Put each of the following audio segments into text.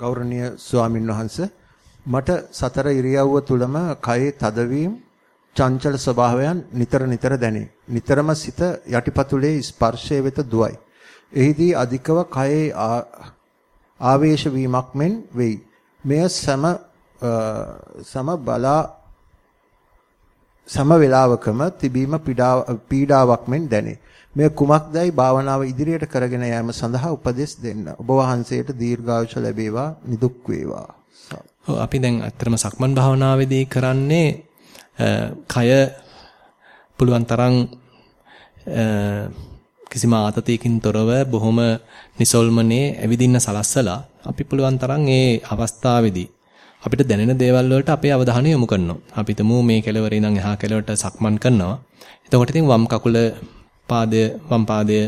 ගෞරවනීය ස්වාමින් වහන්සේ මට සතර ඉරියව්ව තුලම කයේ තදවීම චංචල ස්වභාවයන් නිතර නිතර දැනේ. නිතරම සිත යටිපතුලේ ස්පර්ශය වෙත දුවයි. එහිදී අධිකව කයේ ආවේශ වීමක් මෙන් වෙයි. මෙය සම සම බලා සම වේලාවකම තිබීම පීඩාවක් මෙන් දැනේ. මේ කුමක්දයි භාවනාව ඉදිරියට කරගෙන යාම සඳහා උපදෙස් දෙන්න. ඔබ වහන්සේට දීර්ඝායුෂ ලැබේවා නිදුක් වේවා. ඔව් අපි දැන් අත්‍තරම සක්මන් භාවනාවේදී කරන්නේ කය පුළුවන් තරම් කිසිම ආතතියකින් තොරව බොහොම නිසල්මනේ ඇවිදින්න සලස්සලා අපි පුළුවන් තරම් ඒ අවස්ථාවේදී අපිට දැනෙන දේවල් වලට අපේ අවධානය යොමු කරනවා. අපි තමු මේ කෙලවරේ ඉඳන් එහා කෙලවරට සක්මන් කරනවා. එතකොට ඉතින් වම් කකුල පාදය වම් පාදය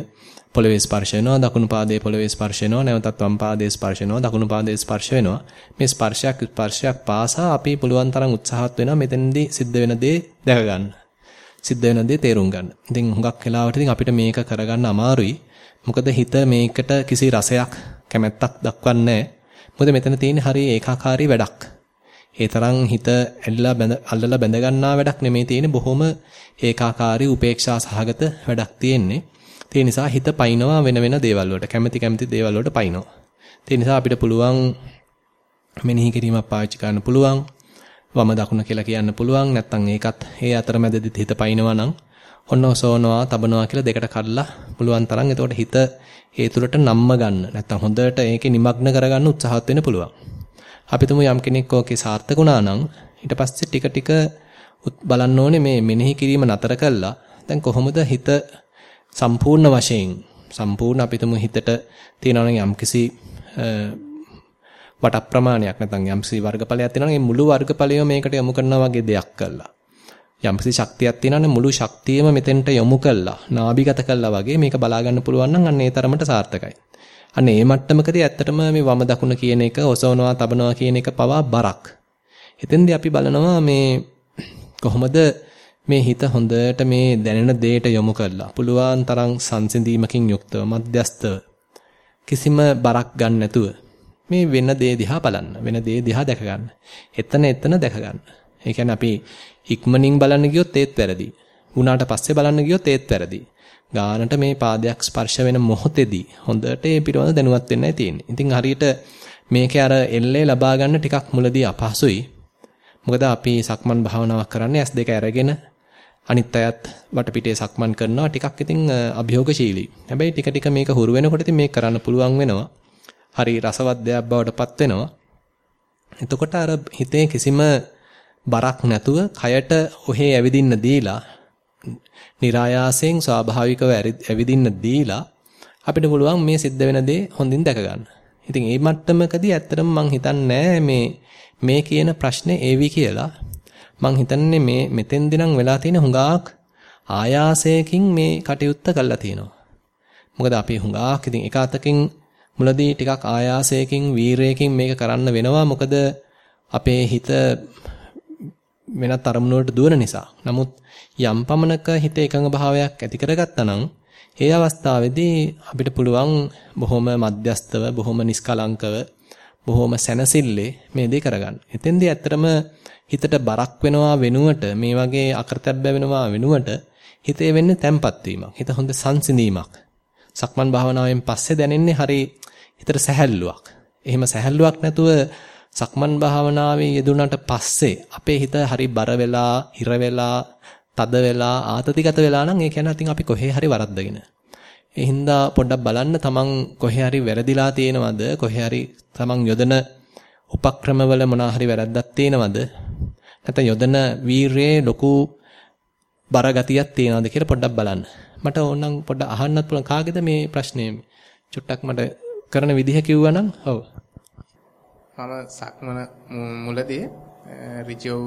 පොළවේ ස්පර්ශ වෙනවා දකුණු පාදයේ පොළවේ ස්පර්ශ වෙනවා නැවතත් වම් පාදයේ ස්පර්ශ වෙනවා දකුණු පාදයේ ස්පර්ශ වෙනවා. මේ ස්පර්ශයක් ස්පර්ශයක් පාසා අපි පුළුවන් තරම් උත්සාහත් වෙනවා මෙතෙන්දී සිද්ධ වෙන දේ දැක ගන්න. සිද්ධ වෙන දේ තේරුම් ගන්න. ඉතින් හුඟක් වෙලාවට ඉතින් අපිට මේක කරගන්න අමාරුයි. මොකද හිත මේකට කිසි රසයක් කැමැත්තක් දක්වන්නේ මොකද මෙතන තියෙන හරිය ඒකාකාරී වැඩක්. ඒ තරම් හිත ඇල්ලලා බැඳ අල්ලලා බැඳ ගන්නා වැඩක් නෙමෙයි තියෙන්නේ බොහොම ඒකාකාරී උපේක්ෂා සහගත වැඩක් තියෙන්නේ. ඒ නිසා හිත පයින්නවා වෙන වෙන දේවල් වලට කැමැති කැමැති දේවල් වලට පයින්නවා. ඒ නිසා අපිට පුළුවන් මෙනෙහි කිරීමක් පාවිච්චි කරන්න පුළුවන්. වම දකුණ කියලා කියන්න පුළුවන්. නැත්නම් ඒකත් ඒ අතරමැදදී හිත පයින්නවා නම් ඔන්න ඔසවනවා, තබනවා කියලා දෙකට කඩලා පුළුවන් තරම් එතකොට හිත ඒ තුලට නම්ම ගන්න. නැත්නම් හොඳට ඒකේ নিমগ্ন කරගන්න උත්සාහත් වෙන්න පුළුවන්. අපි තුමු යම් කෙනෙක් ඕකේ සාර්ථක වුණා නම් ඊට පස්සේ ටික ටික බලන්න ඕනේ මේ මෙනෙහි කිරීම නතර කළා. දැන් කොහොමද හිත සම්පූර්ණ වශයෙන් සම්පූර්ණ අපි තුමු හිතට තියෙනවා නම් යම්කිසි වට ප්‍රමාණයක් නැත්නම් යම්කිසි වර්ගඵලයක් තියෙනවා නම් ඒ මුළු වර්ගඵලයම මේකට යොමු කරනවා වගේ දෙයක් කළා. යම්කිසි ශක්තියක් තියෙනවා මුළු ශක්තියම මෙතෙන්ට යොමු කළා. නාභිගත කළා වගේ මේක බලා ගන්න පුළුවන් නම් අන්න ඒ තරමට සාර්ථකයි. අන්න ඒ මට්ටමකදී ඇත්තටම මේ වම දකුණ කියන එක ඔසවනවා තබනවා කියන එක පවා බරක්. එතෙන්දී අපි බලනවා මේ කොහොමද මේ හිත හොඳට මේ දැනෙන දෙයට යොමු කරලා පුළුවන් තරම් සංසිඳීමකින් යුක්තව මධ්‍යස්තව කිසිම බරක් ගන්න නැතුව මේ වෙන දේ දිහා බලන්න වෙන දේ දිහා දැක ගන්න. එතන එතන දැක ගන්න. ඒ කියන්නේ අපි ඉක්මනින් බලන්න ගියොත් ඒත් වැරදි. වුණාට පස්සේ බලන්න ගියොත් ඒත් වැරදි. ගානට මේ පාදයක් ස්පර්ශ වෙන මොහොතේදී හොඳට ඒ පිටවල දැනුවත් වෙන්නයි තියෙන්නේ. ඉතින් හරියට මේකේ අර එල්ලේ ලබා ගන්න ටිකක් මුලදී අපහසුයි. මොකද අපි සක්මන් භාවනාවක් කරන්නේ S2 අරගෙන අනිත් අයත් වටපිටේ සක්මන් කරනවා ටිකක් ඉතින් අභියෝගශීලී. හැබැයි ටික ටික මේක හුරු වෙනකොට ඉතින් මේක කරන්න පුළුවන් වෙනවා. හරි රසවත් දෙයක් බවට පත් වෙනවා. එතකොට අර හිතේ කිසිම බරක් නැතුව කයට ඔහේ ඇවිදින්න දීලා નિરાයාසයෙන් ස්වාභාවිකව ඇවිදින්න දීලා අපිට පුළුවන් මේ සිද්ධ වෙන දේ හොඳින් දැක ගන්න. ඉතින් මේ මට්ටමකදී ඇත්තටම මං හිතන්නේ මේ මේ කියන ප්‍රශ්නේ ඒවි කියලා. මං හිතන්නේ මේ මෙතෙන්දී නම් වෙලා තියෙන හුඟක් ආයාසයකින් මේ කටයුත්ත කළා තියෙනවා. මොකද අපි හුඟක් ඉතින් එක අතකින් මුලදී ටිකක් ආයාසයකින් වීරයකින් මේක කරන්න වෙනවා. මොකද අපේ හිත වෙනත් අරමුණු වලට දුවන නිසා. නමුත් යම් පමණක හිත එකඟ භාවයක් ඇති කරගත්තා නම් ඒ අවස්ථාවේදී අපිට පුළුවන් බොහොම මධ්‍යස්තව බොහොම නිස්කලංකව බොහොම සැනසille මේ දේ කරගන්න. එතෙන්දී ඇත්තටම හිතට බරක් වෙනවා වෙනුවට මේ වගේ අකරතැබ්බ වෙනවා වෙනුවට හිතේ වෙන්නේ තැම්පත් වීමක්. හිත හොඳ සංසිඳීමක්. සක්මන් භාවනාවෙන් පස්සේ දැනෙන්නේ හරි හිතට සැහැල්ලුවක්. එහෙම සැහැල්ලුවක් නැතුව සක්මන් භාවනාවේ යෙදුණාට පස්සේ අපේ හිත හරි බර වෙලා, හිර වෙලා, තද වෙලා, ආතතිගත වෙලා නම් ඒ කියන්නේ අතින් අපි කොහේ හරි වරද්දගෙන. ඒ හින්දා පොඩ්ඩක් බලන්න තමන් කොහේ හරි වැරදිලා තියෙනවද? කොහේ හරි තමන් යොදන උපක්‍රමවල මොනවා හරි වැරද්දක් තියෙනවද? නැත්නම් යොදන වීරයේ ලොකු බර ගතියක් තියෙනවද කියලා පොඩ්ඩක් බලන්න. මට ඕනනම් පොඩ්ඩක් අහන්නත් පුළුවන් කාගේද මේ ප්‍රශ්නේ? චුට්ටක් මට කරන විදිහ කිව්වනම් ඔව්. මම සක්මන මුලදී ඍජුව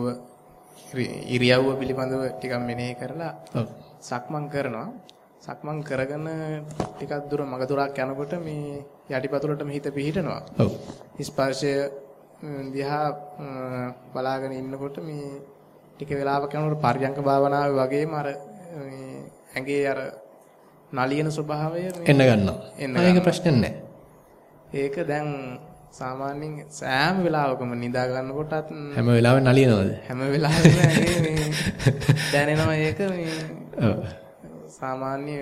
ඉරියව්ව පිළිබඳව ටිකක් මෙනෙහි කරලා සක්මන් කරනවා. සක්මන් කරගෙන ටිකක් දුර මග දුරක් යනකොට මේ යටිපතුලටම හිත පිහිටනවා. ඔව්. ස්පර්ශය දිහා බලාගෙන ඉන්නකොට මේ ටික වෙලාවක් යනකොට පර්යංක භාවනාවේ වගේම අර මේ ඇඟේ අර නලියන ස්වභාවය එන්න ගන්නවා. ඒක ප්‍රශ්නේ නැහැ. ඒක දැන් සාමාන්‍යයෙන් සෑම වෙලාවකම නිදා ගන්නකොටත් හැම වෙලාවෙම නලියනවද? හැම වෙලාවෙම මේ දැනෙනවා ඒක මේ. සාමාන්‍ය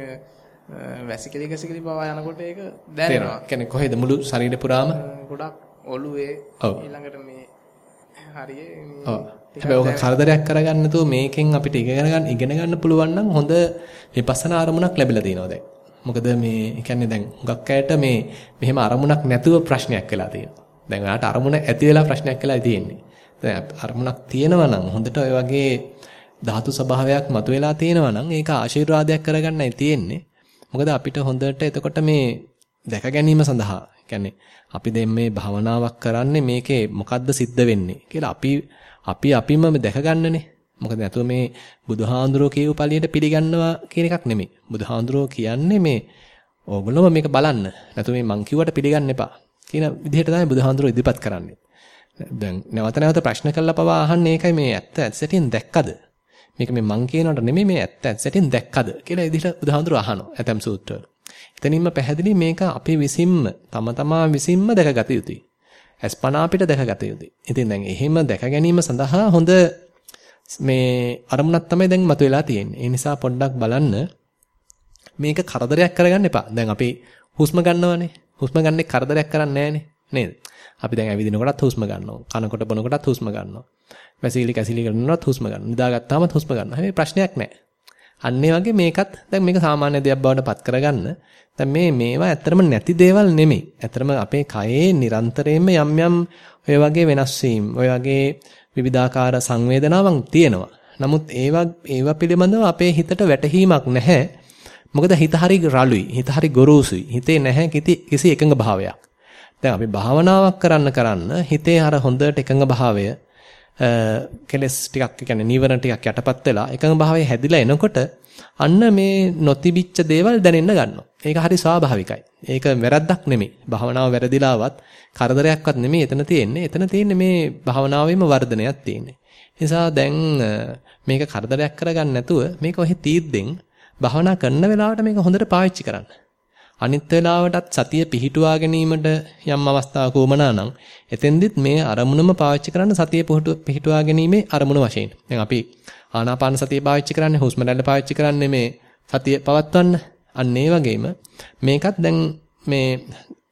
වැසිකිලි කැසිකිලි පවා යනකොට ඒක දැනෙනවා. කියන්නේ කොහෙද මුළු ශරීරේ පුරාම? ගොඩක් ඔළුවේ. ඊළඟට මේ හරියේ මේ ඔව්. හැබැයි ඔක කරදරයක් කරගන්න නැතුව මේකෙන් අපිට ඉගෙන ගන්න ඉගෙන ගන්න පුළුවන් නම් හොඳ විපස්සනා අරමුණක් ලැබිලා තියෙනවා දැන්. මොකද මේ කියන්නේ දැන් හුඟක් අයට මේ මෙහෙම අරමුණක් නැතුව ප්‍රශ්නයක් වෙලා තියෙනවා. දැන් ඔයාලට අරමුණ ඇති වෙලා ප්‍රශ්නයක් වෙලා තියෙන්නේ. දැන් අරමුණක් තියෙනවා නම් හොඳට ඔය වගේ ධාතු ස්වභාවයක් මතුවලා තියෙනවා නම් ඒක ආශිර්වාදයක් කරගන්නයි තියෙන්නේ. මොකද අපිට හොඳට එතකොට මේ දැක ගැනීම සඳහා කියන්නේ අපි දැන් මේ භාවනාවක් කරන්නේ මේකේ මොකද්ද සිද්ධ වෙන්නේ කියලා අපි අපි අපිම දැක ගන්නනේ. මොකද නැතුව මේ බුදුහාඳුරෝ කියපු පළියට පිළිගන්නවා කියන එකක් නෙමෙයි. බුදුහාඳුරෝ කියන්නේ මේ ඕගොල්ලෝම මේක බලන්න. නැතුව මේ මං කිව්වට පිළිගන්න එපා. කියන විදිහට තමයි බුදුහාඳුරෝ ඉදිරිපත් කරන්නේ. දැන් නැවත නැවත ප්‍රශ්න කළා පවා අහන්නේ ඒකයි මේ ඇත්ත ඇත්තටින් දැක්කද? මේක මේ මං කියනකට නෙමෙයි මේ ඇත්ත ඇත්තටින් දැක්කද කියලා විදිහට බුදුහාඳුරෝ අහනවා. ඇතම් සූත්‍රවල. එතනින්ම පැහැදිලි මේක අපි විසින්ම තම තමා විසින්ම දැකගත යුතුයි. අස්පනා අපිට දැකගත යුතුයි. ඉතින් දැන් එහෙම දැක ගැනීම සඳහා හොඳ මේ අරමුණක් තමයි දැන් මතුවලා තියෙන්නේ. ඒ නිසා පොඩ්ඩක් බලන්න මේක කරදරයක් කරගන්න එපා. දැන් අපි හුස්ම ගන්නවනේ. හුස්ම ගන්නේ කරදරයක් කරන්නේ නේද? අපි දැන් ඇවිදිනකොටත් හුස්ම ගන්නවා. කනකොට බොනකොටත් හුස්ම ගන්නවා. වැසිකිලි කැසිලි කරනකොටත් හුස්ම ගන්නවා. නිදාගත්තාම හුස්ම ගන්නවා. හැබැයි ප්‍රශ්නයක් නැහැ. අන්න වගේ මේකත් දැන් මේක සාමාන්‍ය දෙයක් බවට පත් කරගන්න. දැන් මේ මේවා ඇත්තරම නැති දේවල් නෙමෙයි. ඇත්තරම අපේ කයේ නිරන්තරයෙන්ම යම් යම් ඔය වගේ වෙනස් වීම, ඔය වගේ විවිධාකාර සංවේදනාවන් තියෙනවා. නමුත් ඒවා ඒවා පිළිබඳව අපේ හිතට වැටහීමක් නැහැ. මොකද හිත හරි රළුයි, හිත හරි ගොරෝසුයි. හිතේ නැහැ කිසි එකඟ භාවයක්. දැන් අපි භාවනාවක් කරන්න කරන්න හිතේ අර හොඳට එකඟ භාවය කෙලස් ටිකක් කියන්නේ නීවරණ ටිකක් යටපත් වෙලා එකඟ භාවය හැදිලා එනකොට අන්න මේ නොතිබිච්ච දේවල් දැනෙන්න ගන්නවා. ඒක හරි ස්වාභාවිකයි. ඒක වැරද්දක් නෙමෙයි. භාවනාව වැරදිලාවත් කරදරයක්වත් නෙමෙයි එතන තියෙන්නේ. එතන තියෙන්නේ මේ භාවනාවෙම වර්ධනයක් තියෙන්නේ. නිසා දැන් මේක කරදරයක් කරගන්න නැතුව මේක ඔහි තීද්දෙන් භාවනා කරන වෙලාවට මේක හොඳට පාවිච්චි කරන්න. අනිත් වෙලාවටත් සතිය පිහිටුවා ගැනීමට යම් අවස්ථාවක උමනා නම් එතෙන්දිත් මේ අරමුණම පාවිච්චි කරන්න සතිය පිහිටුවා ගැනීමේ අරමුණ වශයෙන්. දැන් අපි ආනාපාන සතිය පාවිච්චි කරන්නේ හුස්ම රැල්ල පාවිච්චි කරන්නේ මේ සතිය පවත්වන්න. අන්න ඒ වගේම මේකත් දැන් මේ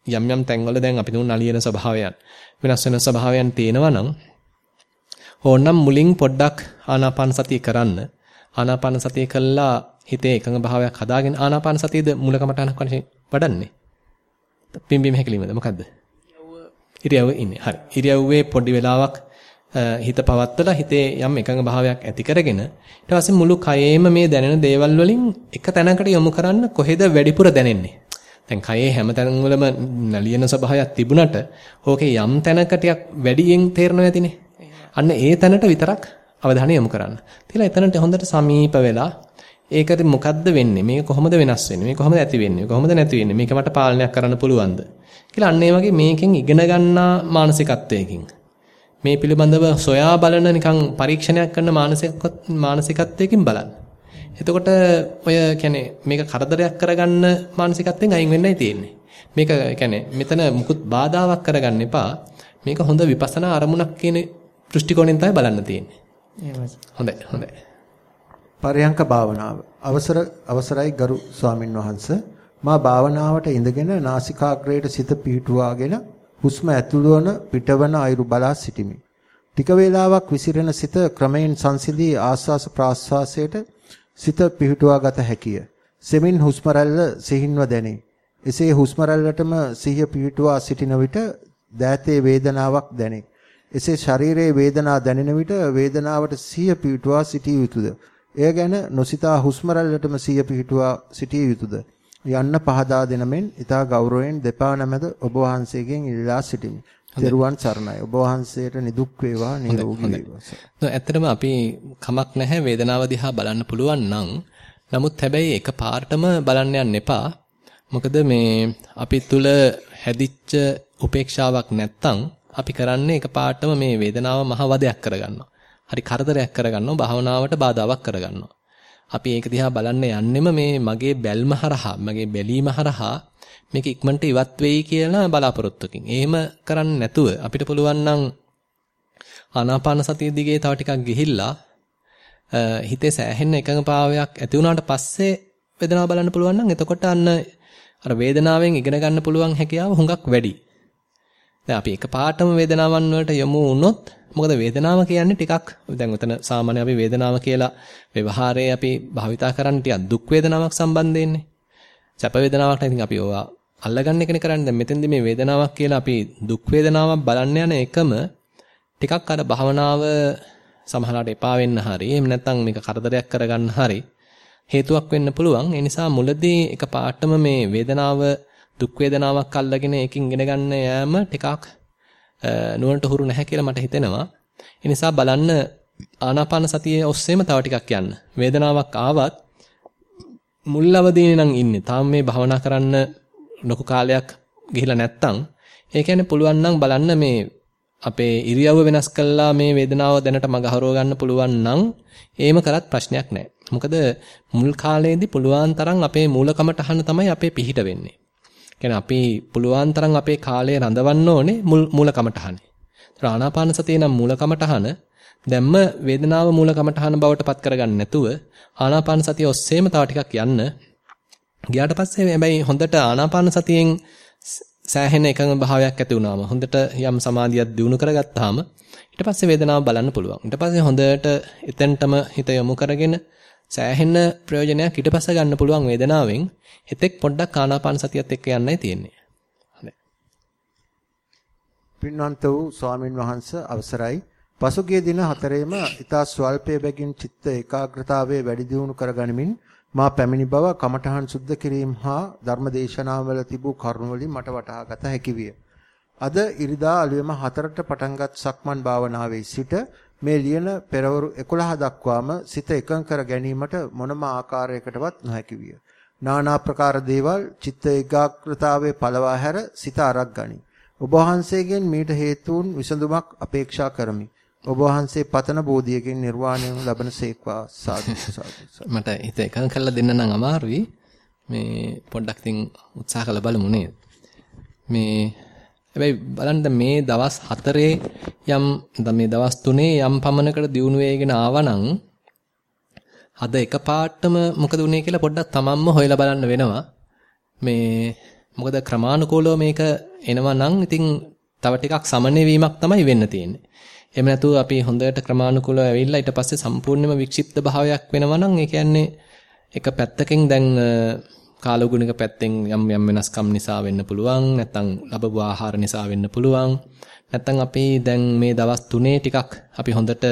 යම් යම් තැන්වල දැන් අපි තුන් නලියන ස්වභාවයන් වෙනස් වෙන ස්වභාවයන් තියෙනවා නම් ඕනනම් මුලින් පොඩ්ඩක් ආනාපාන සතිය කරන්න. ආනාපාන සතිය කළා හිතේ එකඟ භාවයක් හදාගෙන ආනාපාන සතියද මූලකමටහනක් වශයෙන් වඩන්නේ. පිම්බීම හැකිලිමද මොකද්ද? ඉරියව්ව ඉන්නේ. හරි. ඉරියව්වේ පොඩි වෙලාවක් හිත පවත්තලා හිතේ යම් එකඟ භාවයක් ඇති කරගෙන ඊට පස්සේ මුළු කයේම මේ දැනෙන දේවල් වලින් එක තැනකට යොමු කරන්න කොහෙද වැඩිපුර දැනෙන්නේ? දැන් කයේ හැම තැන්වලම නලියන ස්වභාවයක් තිබුණට ඕකේ යම් තැනක ටිකක් වැඩියෙන් තේරෙනවා ඇතිනේ. අන්න ඒ තැනට විතරක් අවධානය යොමු කරන්න. තියලා එතනට හොඳට සමීප වෙලා ඒකට මොකද්ද වෙන්නේ? මේක කොහොමද වෙනස් වෙන්නේ? මේක කොහොමද ඇති වෙන්නේ? කොහොමද නැති වෙන්නේ? මේක මට පාලනයක් කරන්න පුළුවන්ද? කියලා අන්න ඒ වගේ මේකෙන් ඉගෙන ගන්නා මානසිකත්වයකින් මේ පිළිබඳව සොයා බලන නිකන් පරීක්ෂණයක් කරන මානසික මානසිකත්වයකින් බලන්න. එතකොට ඔය කියන්නේ මේක කරදරයක් කරගන්න මානසිකත්වයෙන් අයින් වෙන්නයි තියෙන්නේ. මේක කියන්නේ මෙතන මුකුත් බාධාවක් කරගන්න එපා. මේක හොඳ විපස්සනා අරමුණක් කියන දෘෂ්ටි කෝණයෙන් තමයි බලන්න තියෙන්නේ. හොඳයි හොඳයි. පරයන්ක භාවනාව. අවසර අවසරයි ගරු ස්වාමින් වහන්සේ. මා භාවනාවට ඉඳගෙන නාසිකාග්‍රයට සිත පිහිටුවාගෙන හුස්ම ඇතුළු වන පිටවන අයුරු බලා සිටිමි. ටික වේලාවක් විසිරෙන සිත ක්‍රමයෙන් සංසිඳී ආස්වාස ප්‍රාස්වාසයට සිත පිහිටුවා ගත හැකිය. සෙමින් හුස්ම රැල්ල සිහින්ව දැනේ. එසේ හුස්ම රැල්ලටම සිහිය පිහිටුවා සිටින විට දෑතේ වේදනාවක් දැනේ. එසේ ශරීරයේ වේදනා දැනෙන විට වේදනාවට සිහිය පිහිටුවා සිටිය යුතුයද? එය ගැන නොසිතා හුස්ම රැල්ලටම සිහිය පිහිටුවා සිටිය යුතුයද? යන්න පහදා දෙන මෙන් ඊතා ගෞරවයෙන් දෙපා නැමෙද ඔබ වහන්සේගෙන් ඉල්ලා සිටිමි. තෙරුවන් සරණයි. ඔබ වහන්සේට නිදුක් වේවා නිරෝගී වේවා. ඇත්තටම අපි කමක් නැහැ වේදනාව දිහා බලන්න පුළුවන් නම් නමුත් හැබැයි එක පාර්ටම බලන්න යන්න එපා. මොකද මේ අපි තුල හැදිච්ච උපේක්ෂාවක් නැත්තම් අපි කරන්නේ එක පාර්ටම මේ වේදනාව මහ වදයක් කරගන්නවා. හරි කරදරයක් කරගන්නවා භාවනාවට බාධාවක් කරගන්නවා. අපි ඒක දිහා බලන්න යන්නෙම මේ මගේ බැල්ම හරහා මගේ බැලීම හරහා මේක ඉක්මනට ඉවත් වෙයි කියලා බලාපොරොත්තුකින්. එහෙම කරන්නේ නැතුව අපිට පුළුවන් නම් ආනාපාන සතිය දිගේ තව ටිකක් ගිහිල්ලා හිතේ සෑහෙන එකඟභාවයක් ඇති වුණාට පස්සේ වේදනාව බලන්න පුළුවන් නම් එතකොට අන්න අර වේදනාවෙන් ඉගෙන ගන්න පුළුවන් හැකියාව හුඟක් වැඩි. දැන් අපි එකපාරටම වේදනාවන් වලට යමු වුණොත් මොකද වේදනාව කියන්නේ ටිකක් දැන් උතන සාමාන්‍ය අපි වේදනාව කියලා ව්‍යවහාරයේ අපි භාවිතා කරන්නේ ටිකක් දුක් වේදනාවක් සම්බන්ධයෙන්නේ. සැප වේදනාවක් ඉතින් අපි ඕවා අල්ලගන්න එකනේ කරන්නේ. දැන් මෙතෙන්දි මේ වේදනාවක් කියලා අපි දුක් වේදනාවක් බලන්න යන එකම ටිකක් අර භවනාව සමහරවිට එපා වෙන්න හරි එහෙම නැත්නම් මේක කරදරයක් කරගන්න හරි හේතුවක් වෙන්න පුළුවන්. ඒ නිසා මුලදී එක පාටම මේ වේදනාව දුක් වේදනාවක් අල්ලගෙන ඒකින් ඉගෙන ගන්න යෑම ටිකක් නුවණට හුරු නැහැ කියලා මට හිතෙනවා. ඒ නිසා බලන්න ආනාපාන සතියේ ඔස්සේම තව ටිකක් යන්න. වේදනාවක් ආවත් මුල් අවදීනේ නම් ඉන්නේ. තාම මේ භවනා කරන්න ලොකු කාලයක් ගිහිලා නැත්තම් ඒ කියන්නේ පුළුවන් නම් බලන්න මේ අපේ ඉරියව්ව වෙනස් කළා මේ වේදනාව දැනට මගහරව ගන්න පුළුවන් නම් ඒම කරත් ප්‍රශ්නයක් නැහැ. මොකද මුල් කාලේදී පුළුවන් තරම් අපේ මූලකමටහන තමයි අපේ පිහිට වෙන්නේ. කියන්නේ අපි පුළුවන් තරම් අපේ කාලය රඳවන්න ඕනේ මූලකමටහනේ. ආනාපාන සතිය නම් මූලකමටහන දැම්ම වේදනාව මූලකමටහන බවට පත් කරගන්න නැතුව ආනාපාන සතිය ඔස්සේම තව ටිකක් යන්න. ගියාට පස්සේ හැබැයි හොඳට ආනාපාන සතියෙන් සෑහෙන එකඟ භාවයක් ඇති වුණාම හොඳට යම් සමාධියක් දිනු කරගත්තාම ඊට පස්සේ වේදනාව බලන්න පුළුවන්. ඊට පස්සේ හොඳට එතෙන්ටම හිත යොමු කරගෙන සෑහෙන ප්‍රයෝජනයක් ඊට පස්සේ ගන්න පුළුවන් වේදනාවෙන් හිතෙක් පොඩ්ඩක් ආනාපාන සතියත් එක්ක යන්නයි තියෙන්නේ. හොඳයි. පින්වන්ත වූ ස්වාමින් වහන්සේ අවසරයි. පසුගිය දින හතරේම ඊතා ස්වල්පයේ බැගින් චිත්ත ඒකාග්‍රතාවයේ වැඩි දියුණු කරගනිමින් මා පැමිණි බව කමඨහන් සුද්ධ කිරීම හා ධර්මදේශනාවල තිබූ කරුණ වලින් මට වටහාගත හැකි විය. අද ඉරිදා අලුයම 4ට පටන්ගත් සක්මන් භාවනාවේ සිට මේ ලියන පෙරවරු 11 දක්වාම සිත එකඟ කර ගැනීමට මොනම ආකාරයකටවත් නොහැකි විය. নানা ප්‍රකාර දේවල් චිත්ත ඒකාග්‍රතාවයේ පළවා හැර සිත අරක් ගනි. ඔබ වහන්සේගෙන් මීට හේතුන් විසඳුමක් අපේක්ෂා කරමි. ඔබ වහන්සේ පතන බෝධියකින් නිර්වාණය ලබන සේක්වා සාදු සාදු මට හිත එකඟ කරලා දෙන්න නම් අමාරුයි මේ පොඩ්ඩක් ඉතින් උත්සාහ කරලා බලමු නේද මේ හැබැයි බලන්න මේ දවස් 4 යම් මේ දවස් 3 යම් පමණකට දියුණු වෙගෙන ආවනම් අද එකපාරටම මොකද උනේ කියලා පොඩ්ඩක් තමන්ම හොයලා බලන්න වෙනවා. මේ මොකද ක්‍රමානුකූලව මේක එනවා නම් ඉතින් තව ටිකක් සමනය වීමක් තමයි වෙන්න තියෙන්නේ. එහෙම නැතුව අපි හොඳට ක්‍රමානුකූලව ඇවිල්ලා ඊට පස්සේ සම්පූර්ණයෙන්ම වික්ෂිප්ත භාවයක් වෙනවා නම් ඒ කියන්නේ එක පැත්තකින් දැන් කාලගුණික පැත්තෙන් යම් යම් වෙනස්කම් නිසා වෙන්න පුළුවන්. නැත්නම් ලැබපු ආහාර නිසා වෙන්න පුළුවන්. නැත්නම් අපි දැන් මේ දවස් තුනේ ටිකක් අපි හොඳට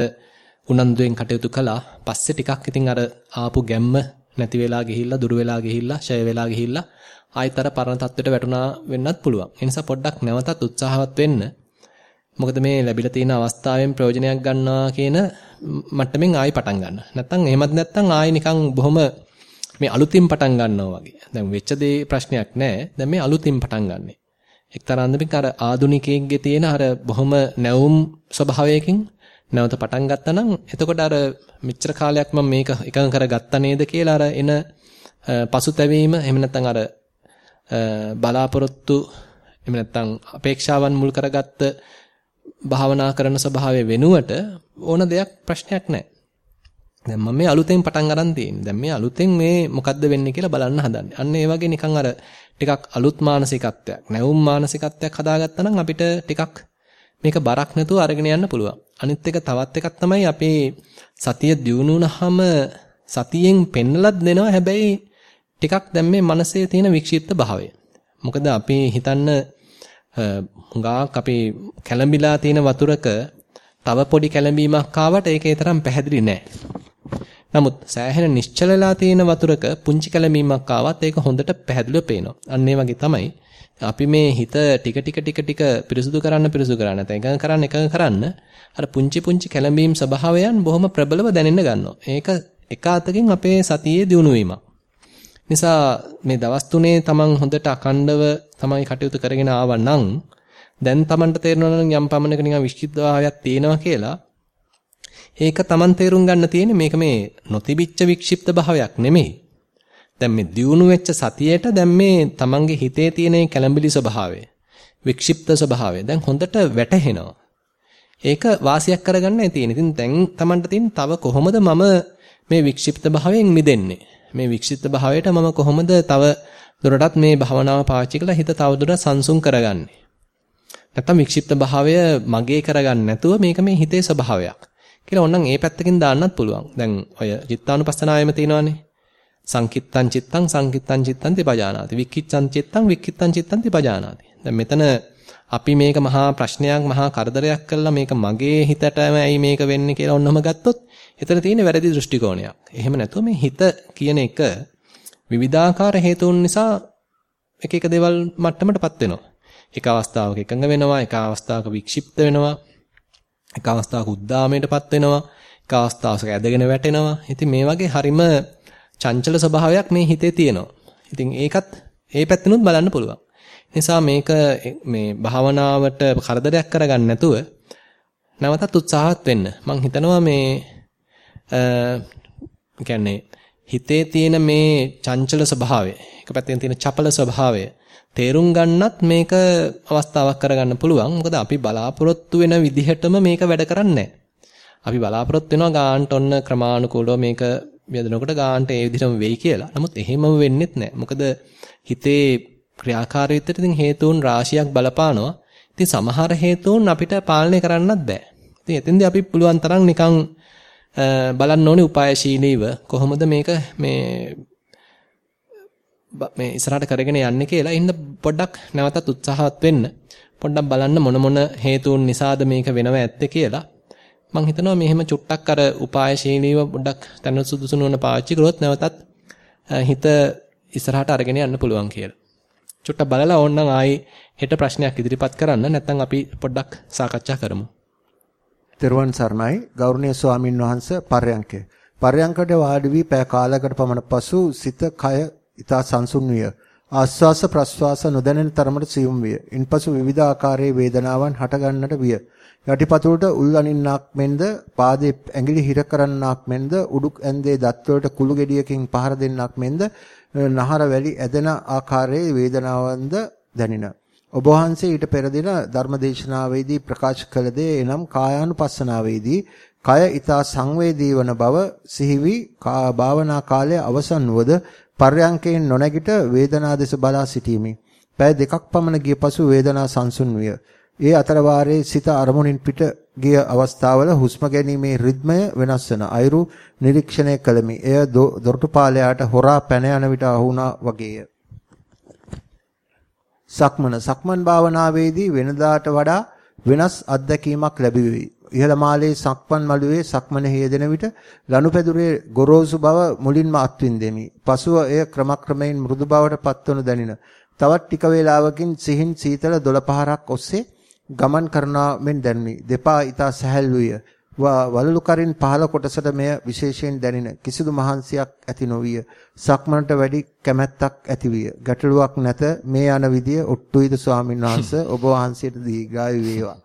උනන්දුවෙන් කටයුතු කළා. පස්සේ ටිකක් ඉතින් අර ආපු ගැම්ම නැති වෙලා ගිහිල්ලා දුර වෙලා ගිහිල්ලා ෂය වෙලා ගිහිල්ලා ආයිතර පරණ තත්ත්වයට වැටුණා වෙන්නත් පුළුවන්. ඒ නිසා පොඩ්ඩක් නැවතත් උත්සාහවත් වෙන්න. මොකද මේ ලැබිලා තියෙන අවස්ථාවෙන් ප්‍රයෝජනයක් ගන්නවා කියන මට්ටමින් ආයි පටන් ගන්න. නැත්තම් එහෙමත් නැත්තම් ආයි නිකන් බොහොම මේ අලුතින් පටන් ගන්නවා වගේ. දැන් වෙච්ච දේ ප්‍රශ්නයක් නැහැ. දැන් මේ අලුතින් පටන් ගන්නෙ. එක්තරා අන්දමකින් අර ආදුනිකයෙක්ගේ තියෙන අර බොහොම නැවුම් ස්වභාවයකින් නැවත පටන් ගත්තා නම් එතකොට අර මෙච්චර කාලයක් මම මේක එකඟ කරගත්තා නේද කියලා අර එන පසුතැවීම එහෙම නැත්නම් අර බලාපොරොත්තු එහෙම නැත්නම් අපේක්ෂාවන් මුල් කරගත්ත භාවනා කරන ස්වභාවය වෙනුවට ඕන දෙයක් ප්‍රශ්නයක් නැහැ. දැන් මම මේ අලුතෙන් පටන් ගන්න තියෙන්නේ. දැන් මේ අලුතෙන් මේ මොකද්ද වෙන්නේ කියලා බලන්න හදන්නේ. අන්න ඒ වගේ නිකන් අර ටිකක් අලුත් මානසිකත්වයක්, නැවුම් මානසිකත්වයක් හදාගත්තා නම් අපිට ටිකක් මේක බරක් නැතුව අරගෙන යන්න පුළුවන්. අනිත් එක තවත් එකක් තමයි අපේ සතිය දියුණු වුණාම සතියෙන් පෙන්නලත් දෙනවා. හැබැයි ටිකක් දැන් මේ මනසේ තියෙන වික්ෂිප්ත භාවය. මොකද අපි හිතන්න හුඟක් අපි කැළඹිලා තියෙන වතුරක තව පොඩි කැළඹීමක් ආවට ඒකේ තරම් පැහැදිලි නෑ. නමුත් සෑහෙන නිශ්චලලා තියෙන වතුරක පුංචි කැළඹීමක් ආවත් ඒක හොඳට පැහැදිලිව පේනවා. අන්න ඒ වගේ තමයි අපි මේ හිත ටික ටික ටික ටික පිරිසුදු කරන්න පිරිසුදු කරන්න නැත්නම් එකඟ කරන්න එකඟ කරන්න අර පුංචි පුංචි කැළඹීම් ස්වභාවයන් බොහොම ප්‍රබලව දැනෙන්න ගන්නවා. ඒක එක අතකින් අපේ සතියේ දියුණු වීමක්. නිසා මේ දවස් තුනේ තමන් හොඳට අකණ්ඩව තමයි කටයුතු කරගෙන ආවා නම් දැන් තමන්ට තේරෙනවා නම් යම් පමණක නිකන් විශ්චිතභාවයක් තියෙනවා කියලා ඒක Taman තේරුම් ගන්න තියෙන්නේ මේක මේ නොතිබිච්ච වික්ෂිප්ත භාවයක් නෙමෙයි. දැන් මේ දියුණු වෙච්ච සතියේට දැන් මේ Tamanගේ හිතේ තියෙන කැළඹිලි ස්වභාවය, වික්ෂිප්ත ස්වභාවය දැන් හොඳට වැටහෙනවා. ඒක වාසියක් කරගන්නයි තියෙන්නේ. ඉතින් දැන් Tamanට තියෙන තව කොහොමද මම මේ වික්ෂිප්ත භාවයෙන් මිදෙන්නේ? මේ වික්ෂිප්ත භාවයට මම කොහොමද තව දුරටත් මේ භවනාව පාවිච්චි කරලා හිත තවදුරටත් සංසුන් කරගන්නේ? නැත්තම් වික්ෂිප්ත භාවය මගේ කරගන්න නැතුව මේක මේ හිතේ ස්වභාවයක්. කියලා ඕනනම් ඒ පැත්තකින් දාන්නත් පුළුවන්. දැන් ඔය චිත්තානුපස්සනාවෙම තියෙනවානේ. සංකිත්තං චිත්තං සංකිත්තං චිත්තං තිපජානාති. වික්කිච්ඡං චිත්තං වික්කිත්තං චිත්තං තිපජානාති. දැන් මෙතන අපි මේක මහා ප්‍රශ්නයක් මහා කරදරයක් කළා මේක මගේ හිතටම ඇයි මේක වෙන්නේ කියලා ඔන්නම ගත්තොත් එතන තියෙන වැරදි දෘෂ්ටි කෝණයක්. එහෙම නැතුව මේ හිත කියන එක විවිධාකාර හේතුන් නිසා එක එක දේවල් මට්ටමටපත් වෙනවා. එක අවස්ථාවක එකඟ වෙනවා, එක අවස්ථාවක වික්ෂිප්ත වෙනවා, එක අවස්ථාවක උද්දාමයටපත් වෙනවා, එක අවස්ථාවක ඇදගෙන වැටෙනවා. ඉතින් මේ වගේ හරිම චංචල ස්වභාවයක් මේ හිතේ තියෙනවා. ඉතින් ඒකත් ඒ පැත්තනොත් බලන්න පුළුවන්. නිසා මේක මේ භාවනාවට කරදරයක් කරගන්න නැතුව නැවතත් උත්සාහවත් වෙන්න. මම හිතනවා මේ අ කියන්නේ හිතේ තියෙන මේ චංචල ස්වභාවය, එක පැත්තෙන් තියෙන චපල ස්වභාවය තේරුම් ගන්නත් මේක අවස්ථාවක් කරගන්න පුළුවන්. මොකද අපි බලාපොරොත්තු වෙන විදිහටම මේක වැඩ කරන්නේ අපි බලාපොරොත්තු වෙනවා ගාන්ට ඔන්න ක්‍රමානුකූලව මේක යදනකොට ගාන්ට ඒ විදිහටම වෙයි කියලා. නමුත් එහෙමම වෙන්නේත් නැහැ. මොකද හිතේ ක්‍රියාකාරීත්වයට ඉතින් හේතුන් රාශියක් බලපානවා. ඉතින් සමහර හේතුන් අපිට පාලනය කරන්නත් බෑ. ඉතින් එතෙන්දී අපි පුළුවන් තරම් නිකන් බලන්න ඕනේ උපායශීලීව කොහොමද මේක මේ මේ ඉස්සරහට කරගෙන යන්නේ කියලා ඉන්න පොඩ්ඩක් නැවතත් උත්සාහවත් වෙන්න. පොඩ්ඩක් බලන්න මොන මොන හේතුන් නිසාද මේක වෙනව ඇත්තේ කියලා. මම හිතනවා මෙහෙම චුට්ටක් අර උපායශීලීව පොඩ්ඩක් තන සුදුසු නොවන පාවිච්චි කළොත් නැවතත් හිත ඉස්සරහට අරගෙන යන්න පුළුවන් කියලා. චුට්ටක් බලලා ඕනනම් ආයි හෙට ප්‍රශ්නයක් ඉදිරිපත් කරන්න නැත්නම් අපි පොඩ්ඩක් සාකච්ඡා කරමු. තෙරුවන් සරණයි ගෞරවනීය ස්වාමින් වහන්සේ පර්යංකය. පර්යංකයට වාඩි වී පෑ කාලයකට පමණ පසු සිත කය ඊතා සංසුන් විය. ආස්වාස ප්‍රස්වාස නොදැනෙන තරමට සියුම් විය. ඉන්පසු විවිධ ආකාරයේ වේදනාවන් හටගන්නට විය. යටිපතුලට උල් අනින්නක් මෙන්ද පාදයේ ඇඟිලි හිර කරන්නක් මෙන්ද උඩුක් ඇන්දේ දත් වලට කුළු ගෙඩියකින් පහර දෙන්නක් මෙන්ද නහර වැලි ඇදෙන ආකාරයේ වේදනාවන්ද දැනින. ඔබ වහන්සේ ඊට පෙර දින ධර්මදේශනාවේදී ප්‍රකාශ කළ දේ එනම් කායානුපස්සනාවේදී කය ඊතා සංවේදී වන බව සිහිවි භාවනා කාලයේ අවසන් වුවද පර්යංකයෙන් නොනැගිට වේදනා දෙස බලා සිටීමේ. පෑ දෙකක් පමණ ගිය පසු වේදනා සංසුන් විය. ඒ අතර වාරයේ සිත අරමුණින් පිට ගිය අවස්ථාවල හුස්ම ගැනීමේ රිද්මය වෙනස් වන අයුරු නිරීක්ෂණය කළමි. එය දොරටුපාලයට හොරා පැන යන විට අහුණා වගේය. සක්මන සක්මන් භාවනාවේදී වෙනදාට වඩා වෙනස් අත්දැකීමක් ලැබුවේ. ඉහළ මාලේ සක්මන් මළුවේ සක්මන හේදෙන විට ලනුපැදුරේ ගොරෝසු බව මුලින්ම අත්විඳෙමි. පසුව එය ක්‍රමක්‍රමයෙන් මෘදු බවට පත්වනු දැනින. තවත් ටික වේලාවකින් සිහින් සීතල දොළ පහරක් ඔස්සේ ගමන් කරනා මෙන් දැනුනි. දෙපා ඊතා සැහැල්ලුය. වලලු කරින් පහළ කොටසට මෙය විශේෂයෙන් දැනින කිසිදු මහන්සියක් ඇති නොවිය. සක්මනට වැඩි කැමැත්තක් ඇතිවිය. ගැටලුවක් නැත මේ යන විදිය ඔට්ටුයිද ස්වාමීන් වහන්සේ ඔබ වහන්සේට දීර්ඝායු වේවා.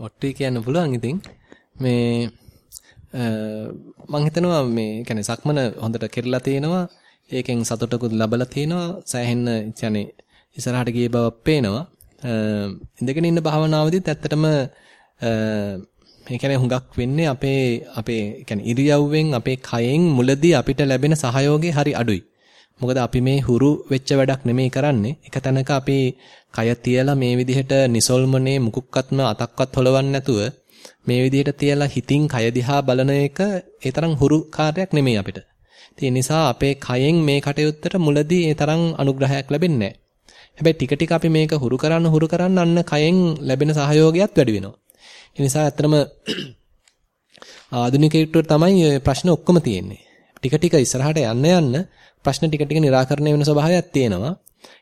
ඔට්ටුයි කියන්න පුළුවන් ඉතින් මේ මම හිතනවා මේ කියන්නේ සක්මන හොඳට කෙරලා තිනවා ඒකෙන් සතුටකුත් ලැබලා තිනවා සෑහෙන්න يعني ඉස්සරහට ගිය බවක් පේනවා ඉඳගෙන ඉන්න භාවනාවදීත් ඇත්තටම මේ කියන්නේ හුඟක් වෙන්නේ අපේ අපේ කියන්නේ ඉරියව්වෙන් අපේ කයෙන් මුලදී අපිට ලැබෙන සහයෝගය හරි අඩුයි. මොකද අපි මේ හුරු වෙච්ච වැඩක් නෙමෙයි කරන්නේ. එක තැනක අපි කය තියලා මේ විදිහට නිසල්මනේ මුකුක්කත්ම අතක්වත් හොලවන්නේ නැතුව මේ විදිහට තියලා හිතින් කය දිහා බලන එක ඒ තරම් හුරු කාර්යයක් නෙමෙයි අපිට. ඒ නිසා අපේ කයෙන් මේ කටයුත්තට මුලදී ඒ තරම් අනුග්‍රහයක් ලැබෙන්නේ නැහැ. හැබැයි ටික ටික අපි මේක හුරු කරන්න හුරු කරන්න අන්න කයෙන් ලැබෙන සහයෝගයත් වැඩි වෙනවා. ඒ නිසා ඇත්තටම ආධුනිකයෙකුට තමයි ප්‍රශ්න ඔක්කොම තියෙන්නේ. ටික ටික ඉස්සරහට යන්න යන්න ප්‍රශ්න ටික ටික निराකරණය වෙන ස්වභාවයක් තියෙනවා.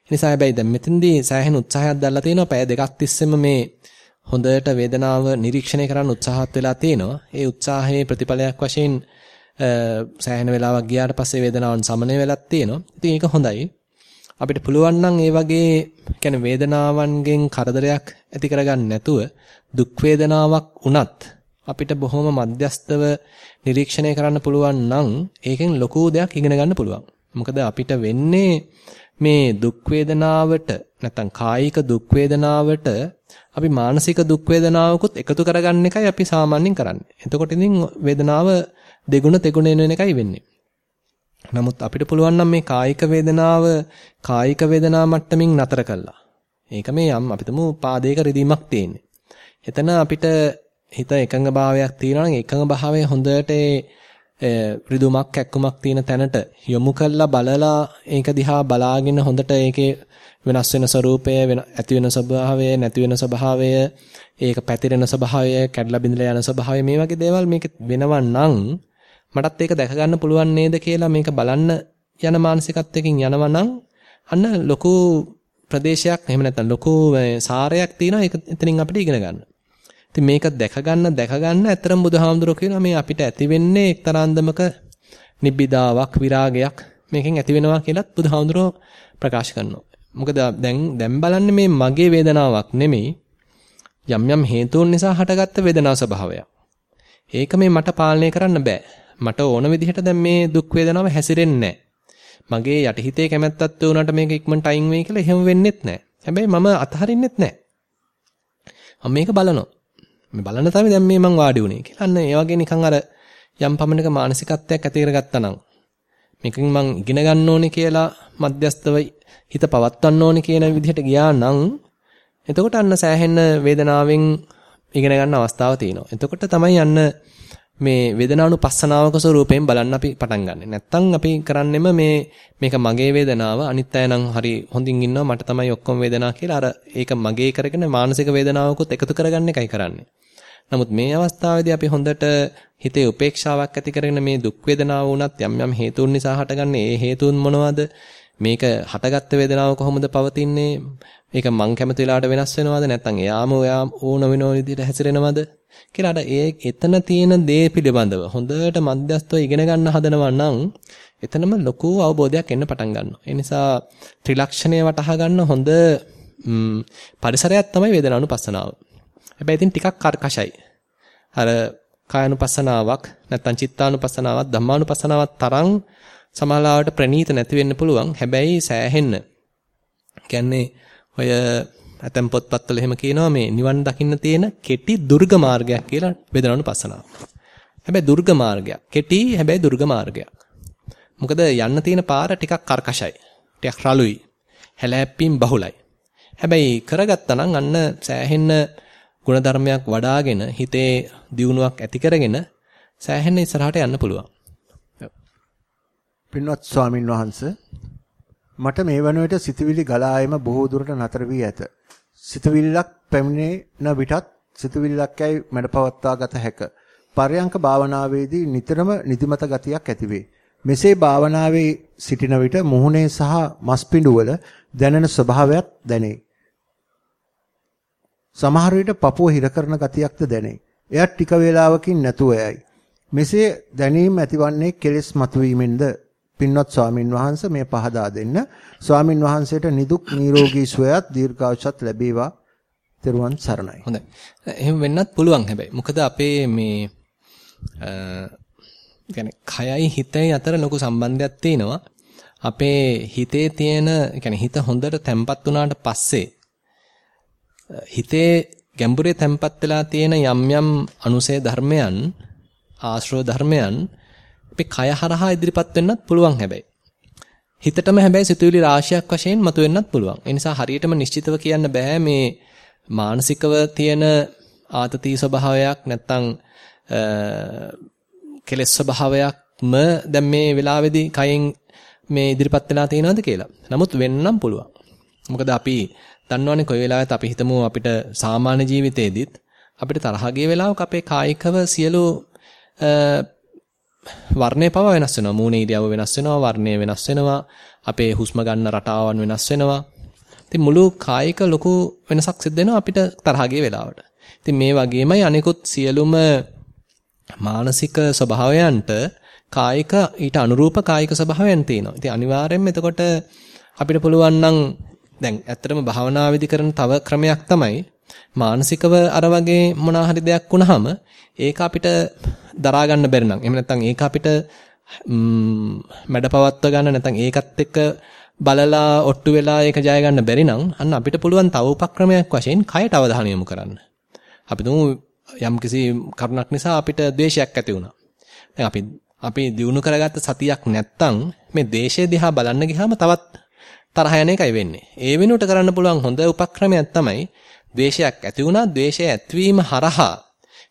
ඒ නිසා හැබැයි දැන් මෙතනදී සෑහෙන උත්සාහයක් දැල්ලා තියෙනවා. පැය දෙකක් තිස්සෙම මේ හොඳට වේදනාව නිරීක්ෂණය කරන්න උත්සාහත් වෙලා තියෙනවා. ඒ උත්සාහයේ ප්‍රතිඵලයක් වශයෙන් සෑහෙන වෙලාවක් ගියාට පස්සේ වේදනාවන් සමනය වෙලක් තියෙනවා. ඉතින් ඒක හොඳයි. අපිට පුළුවන් නම් ඒ වගේ කියන්නේ වේදනාවන්ගෙන් කරදරයක් ඇති කරගන්න නැතුව දුක් වේදනාවක් උනත් අපිට බොහොම මධ්‍යස්තව නිරීක්ෂණය කරන්න පුළුවන් නම් ඒකෙන් ලොකු දෙයක් ඉගෙන ගන්න පුළුවන්. මොකද අපිට වෙන්නේ මේ දුක් වේදනාවට නැත්නම් කායික දුක් වේදනාවට අපි මානසික දුක් වේදනාවකුත් එකතු කරගන්න එකයි අපි සාමාන්‍යයෙන් කරන්නේ. එතකොට ඉතින් වේදනාව දෙගුණ තෙගුණ වෙන එකයි වෙන්නේ. නමුත් අපිට පුළුවන් නම් මේ කායික වේදනාව කායික වේදනා මට්ටමින් නතර කළා. ඒක මේ යම් අපිටම පාදයක රිදීමක් තියෙන්නේ. එතන අපිට හිත එකඟ භාවයක් තියෙනවා නම් එකඟ භාවය හොඳට රිදුමක් කැක්කුමක් තියෙන තැනට යොමු කළා බලලා ඒක දිහා බලාගෙන හොඳට ඒකේ වෙනස් වෙන ස්වરૂපය ඇති වෙන ස්වභාවය නැති වෙන ස්වභාවය ඒක පැතිරෙන ස්වභාවය කැඩලා බිඳලා යන ස්වභාවය මේ වගේ දේවල් මේක වෙනවා නම් මටත් ඒක දැක ගන්න පුළුවන් නේද කියලා මේක බලන්න යන මානසිකත්වයකින් යනවා නම් අන්න ලොකු ප්‍රදේශයක් එහෙම නැත්නම් ලොකු සාරයක් තියෙනවා ඒක එතනින් අපිට ඉගෙන ගන්න. ඉතින් මේක දැක ගන්න දැක ගන්න ඇත්තරම බුදුහාමුදුරුවෝ කියනවා මේ අපිට ඇති වෙන්නේ එක්තරාන්දමක නිබ්බිදාවක් විරාගයක් මේකෙන් ඇති වෙනවා කියලාත් බුදුහාමුදුරුවෝ ප්‍රකාශ කරනවා. මොකද දැන් දැන් බලන්නේ මේ මගේ වේදනාවක් නෙමෙයි යම් යම් හේතුන් නිසා හටගත්ත වේදනා ස්වභාවයක්. ඒක මේ මට පාලනය කරන්න බෑ. මට ඕන විදිහට දැන් මේ දුක් වේදනාව හැසිරෙන්නේ මගේ යටිහිතේ කැමැත්තක් වුණාට මේක ඉක්මනට අයින් වෙයි කියලා එහෙම වෙන්නෙත් නැහැ. හැබැයි මම අතහරින්නෙත් නැහැ. මම මේක බලනවා. මේ බලන තමයි දැන් මේ මං වාඩි වුණේ කියලා. අන්න ඒ වගේ නිකන් අර යම් පමණක මානසිකත්වයක් ඇති කරගත්තා නම් මේකෙන් මං ඉගෙන ගන්න ඕනේ කියලා මධ්‍යස්තව හිත පවත්වන්න ඕනේ කියන විදිහට ගියා නම් එතකොට අන්න සෑහෙන වේදනාවෙන් ඉගෙන ගන්න අවස්ථාව තියෙනවා. එතකොට තමයි අන්න මේ වේදනානුපස්සනාවක ස්වරූපයෙන් බලන්න අපි පටන් ගන්නෙ. නැත්තම් අපි කරන්නෙම මේ මේක මගේ වේදනාව අනිත් අය නම් හරි හොඳින් ඉන්නවා මට තමයි ඔක්කොම වේදනාව කියලා අර ඒක මගේ කරගෙන මානසික වේදනාවකුත් එකතු කරගන්න එකයි කරන්නේ. නමුත් මේ අවස්ථාවේදී අපි හොඳට හිතේ උපේක්ෂාවක් ඇති කරගෙන මේ දුක් වේදනාව වුණත් යම් යම් හේතුන් නිසා හටගන්නේ ඒ හේතුන් මොනවද? මේක හටගත්ත වේදනාව කොහොමද පවතින්නේ? මේක මං කැමති වෙලාවට වෙනස් වෙනවද? නැත්නම් එයාම ඔයා ඕන වෙන විදිහට හැසිරෙනවද? කියලා අර ඒ එතන තියෙන දේ පිළිබඳව හොඳට මධ්‍යස්තව ඉගෙන ගන්න හදනවා නම් එතනම ලොකු අවබෝධයක් එන්න පටන් ගන්නවා. ඒ නිසා ත්‍රිලක්ෂණය වටහා ගන්න හොඳ පරිසරයක් තමයි වේදනානුපස්සනාව. හැබැයි ඉතින් ටිකක් කර්කශයි. අර කායනුපස්සනාවක් නැත්නම් චිත්තානුපස්සනාවක් ධම්මානුපස්සනාවක් තරම් සමාලාවට ප්‍රනීත නැති වෙන්න පුළුවන්. හැබැයි සෑහෙන්න. කියන්නේ ඔය ඇතම් පොත්පත්වල එහෙම කියනවා මේ නිවන් දකින්න තියෙන කෙටි දුර්ග මාර්ගයක් කියලා වේදනානුපස්සනාව. හැබැයි දුර්ග මාර්ගයක්. කෙටි හැබැයි දුර්ග මාර්ගයක්. මොකද යන්න තියෙන පාර ටිකක් කර්කශයි. ටිකක් රළුයි. හැලහැප්පීම් බහුලයි. හැබැයි කරගත්තා නම් අන්න සෑහෙන්න ಗುಣධර්මයක් වඩාගෙන හිතේ දියුණුවක් ඇති කරගෙන සෑහෙන්න ඉස්සරහට යන්න පුළුවන්. පින්වත් ස්වාමින් වහන්සේ මට මේ වන විට සිතවිලි ගලා එම බොහෝ දුරට නතර වී ඇත. සිතවිල්ලක් පැමිණෙන විටත් සිතවිල්ලක් යයි මඩපවත්වා ගත හැක. පරයන්ක භාවනාවේදී නිතරම නිදිමත ගතියක් ඇතිවේ. මෙසේ භාවනාවේ සිටින විට මුහුණේ සහ මස්පිඬුවල දැනෙන ස්වභාවයක් දැනේ. සමහර විට පපුව හිර කරන ගතියක්ද දැනේ. එයත් ටික වේලාවකින් නැතුව යයි. මෙසේ දැනීම ඇතිවන්නේ කෙලෙස් මතුවීමෙන්ද පින්වත් ස්වාමින් වහන්සේ මේ පහදා දෙන්න. ස්වාමින් වහන්සේට නිදුක් නිරෝගී සුවයත් දීර්ඝායුෂත් ලැබේවා. තෙරුවන් සරණයි. හොඳයි. එහෙම වෙන්නත් පුළුවන් හැබැයි. මොකද අපේ මේ يعني කයයි හිතයි අතර ලොකු සම්බන්ධයක් තියෙනවා. අපේ හිතේ තියෙන يعني හිත හොඳට තැම්පත් වුණාට පස්සේ හිතේ ගැඹුරේ තැම්පත් වෙලා තියෙන යම් යම් අනුසය ධර්මයන් ආශ්‍රව ධර්මයන් අපේ කය හරහා ඉදිරිපත් වෙන්නත් පුළුවන් හැබැයි. හිතටම හැබැයි සිතුවිලි රාශියක් වශයෙන් මතුවෙන්නත් පුළුවන්. ඒ නිසා හරියටම නිශ්චිතව කියන්න බෑ මේ මානසිකව තියෙන ආතති ස්වභාවයක් නැත්තම් කෙලෙස් ස්වභාවයක්ම දැන් මේ වෙලාවේදී කයෙන් මේ ඉදිරිපත් වෙලා තියෙනවද කියලා. නමුත් වෙන්නම් පුළුවන්. මොකද අපි දන්නවනේ කොයි වෙලාවෙත් අපි හිතමු අපිට සාමාන්‍ය ජීවිතේදීත් අපිට තරහ ගිය වෙලාවක අපේ කායිකව සියලු වර්ණය පවා වෙනස් වෙනවා. මූණේ ඉරියව්ව වෙනස් වෙනවා, වර්ණය වෙනස් වෙනවා, අපේ හුස්ම ගන්න රටාවන් වෙනස් වෙනවා. ඉතින් මුළු කායික ලොකු වෙනසක් සිද්ධ වෙනවා අපිට තරහ ගිය වෙලාවට. ඉතින් මේ වගේමයි අනිකුත් සියලුම මානසික ස්වභාවයන්ට කායික ඊට අනුරූප කායික ස්වභාවයන් තියෙනවා. ඉතින් අනිවාර්යයෙන්ම එතකොට අපිට පුළුවන් නම් දැන් ඇත්තටම භාවනා විදි කරන තව ක්‍රමයක් තමයි මානසිකව අර වගේ මොනවා හරි දෙයක් වුණාම ඒක අපිට දරා ගන්න බැරි නම් එහෙම නැත්නම් ඒක අපිට මැඩපවත්ව ගන්න නැත්නම් ඒකත් එක්ක බලලා ඔට්ටු වෙලා ඒක ජය ගන්න බැරි නම් අන්න අපිට පුළුවන් තව උපක්‍රමයක් වශයෙන් කයට අවධානය යොමු කරන්න. අපි තුමු යම්කිසි කරුණක් නිසා අපිට ද්වේෂයක් ඇති වුණා. දැන් අපි අපි දිනු කරගත්ත සතියක් නැත්තම් මේ දේශය දිහා බලන්න ගියාම තවත් තරහ යන එකයි වෙන්නේ. ඒ වෙනුවට කරන්න පුළුවන් හොඳ උපක්‍රමයක් තමයි ද්වේෂයක් ඇති වුණා ද්වේෂය ඇතිවීම හරහා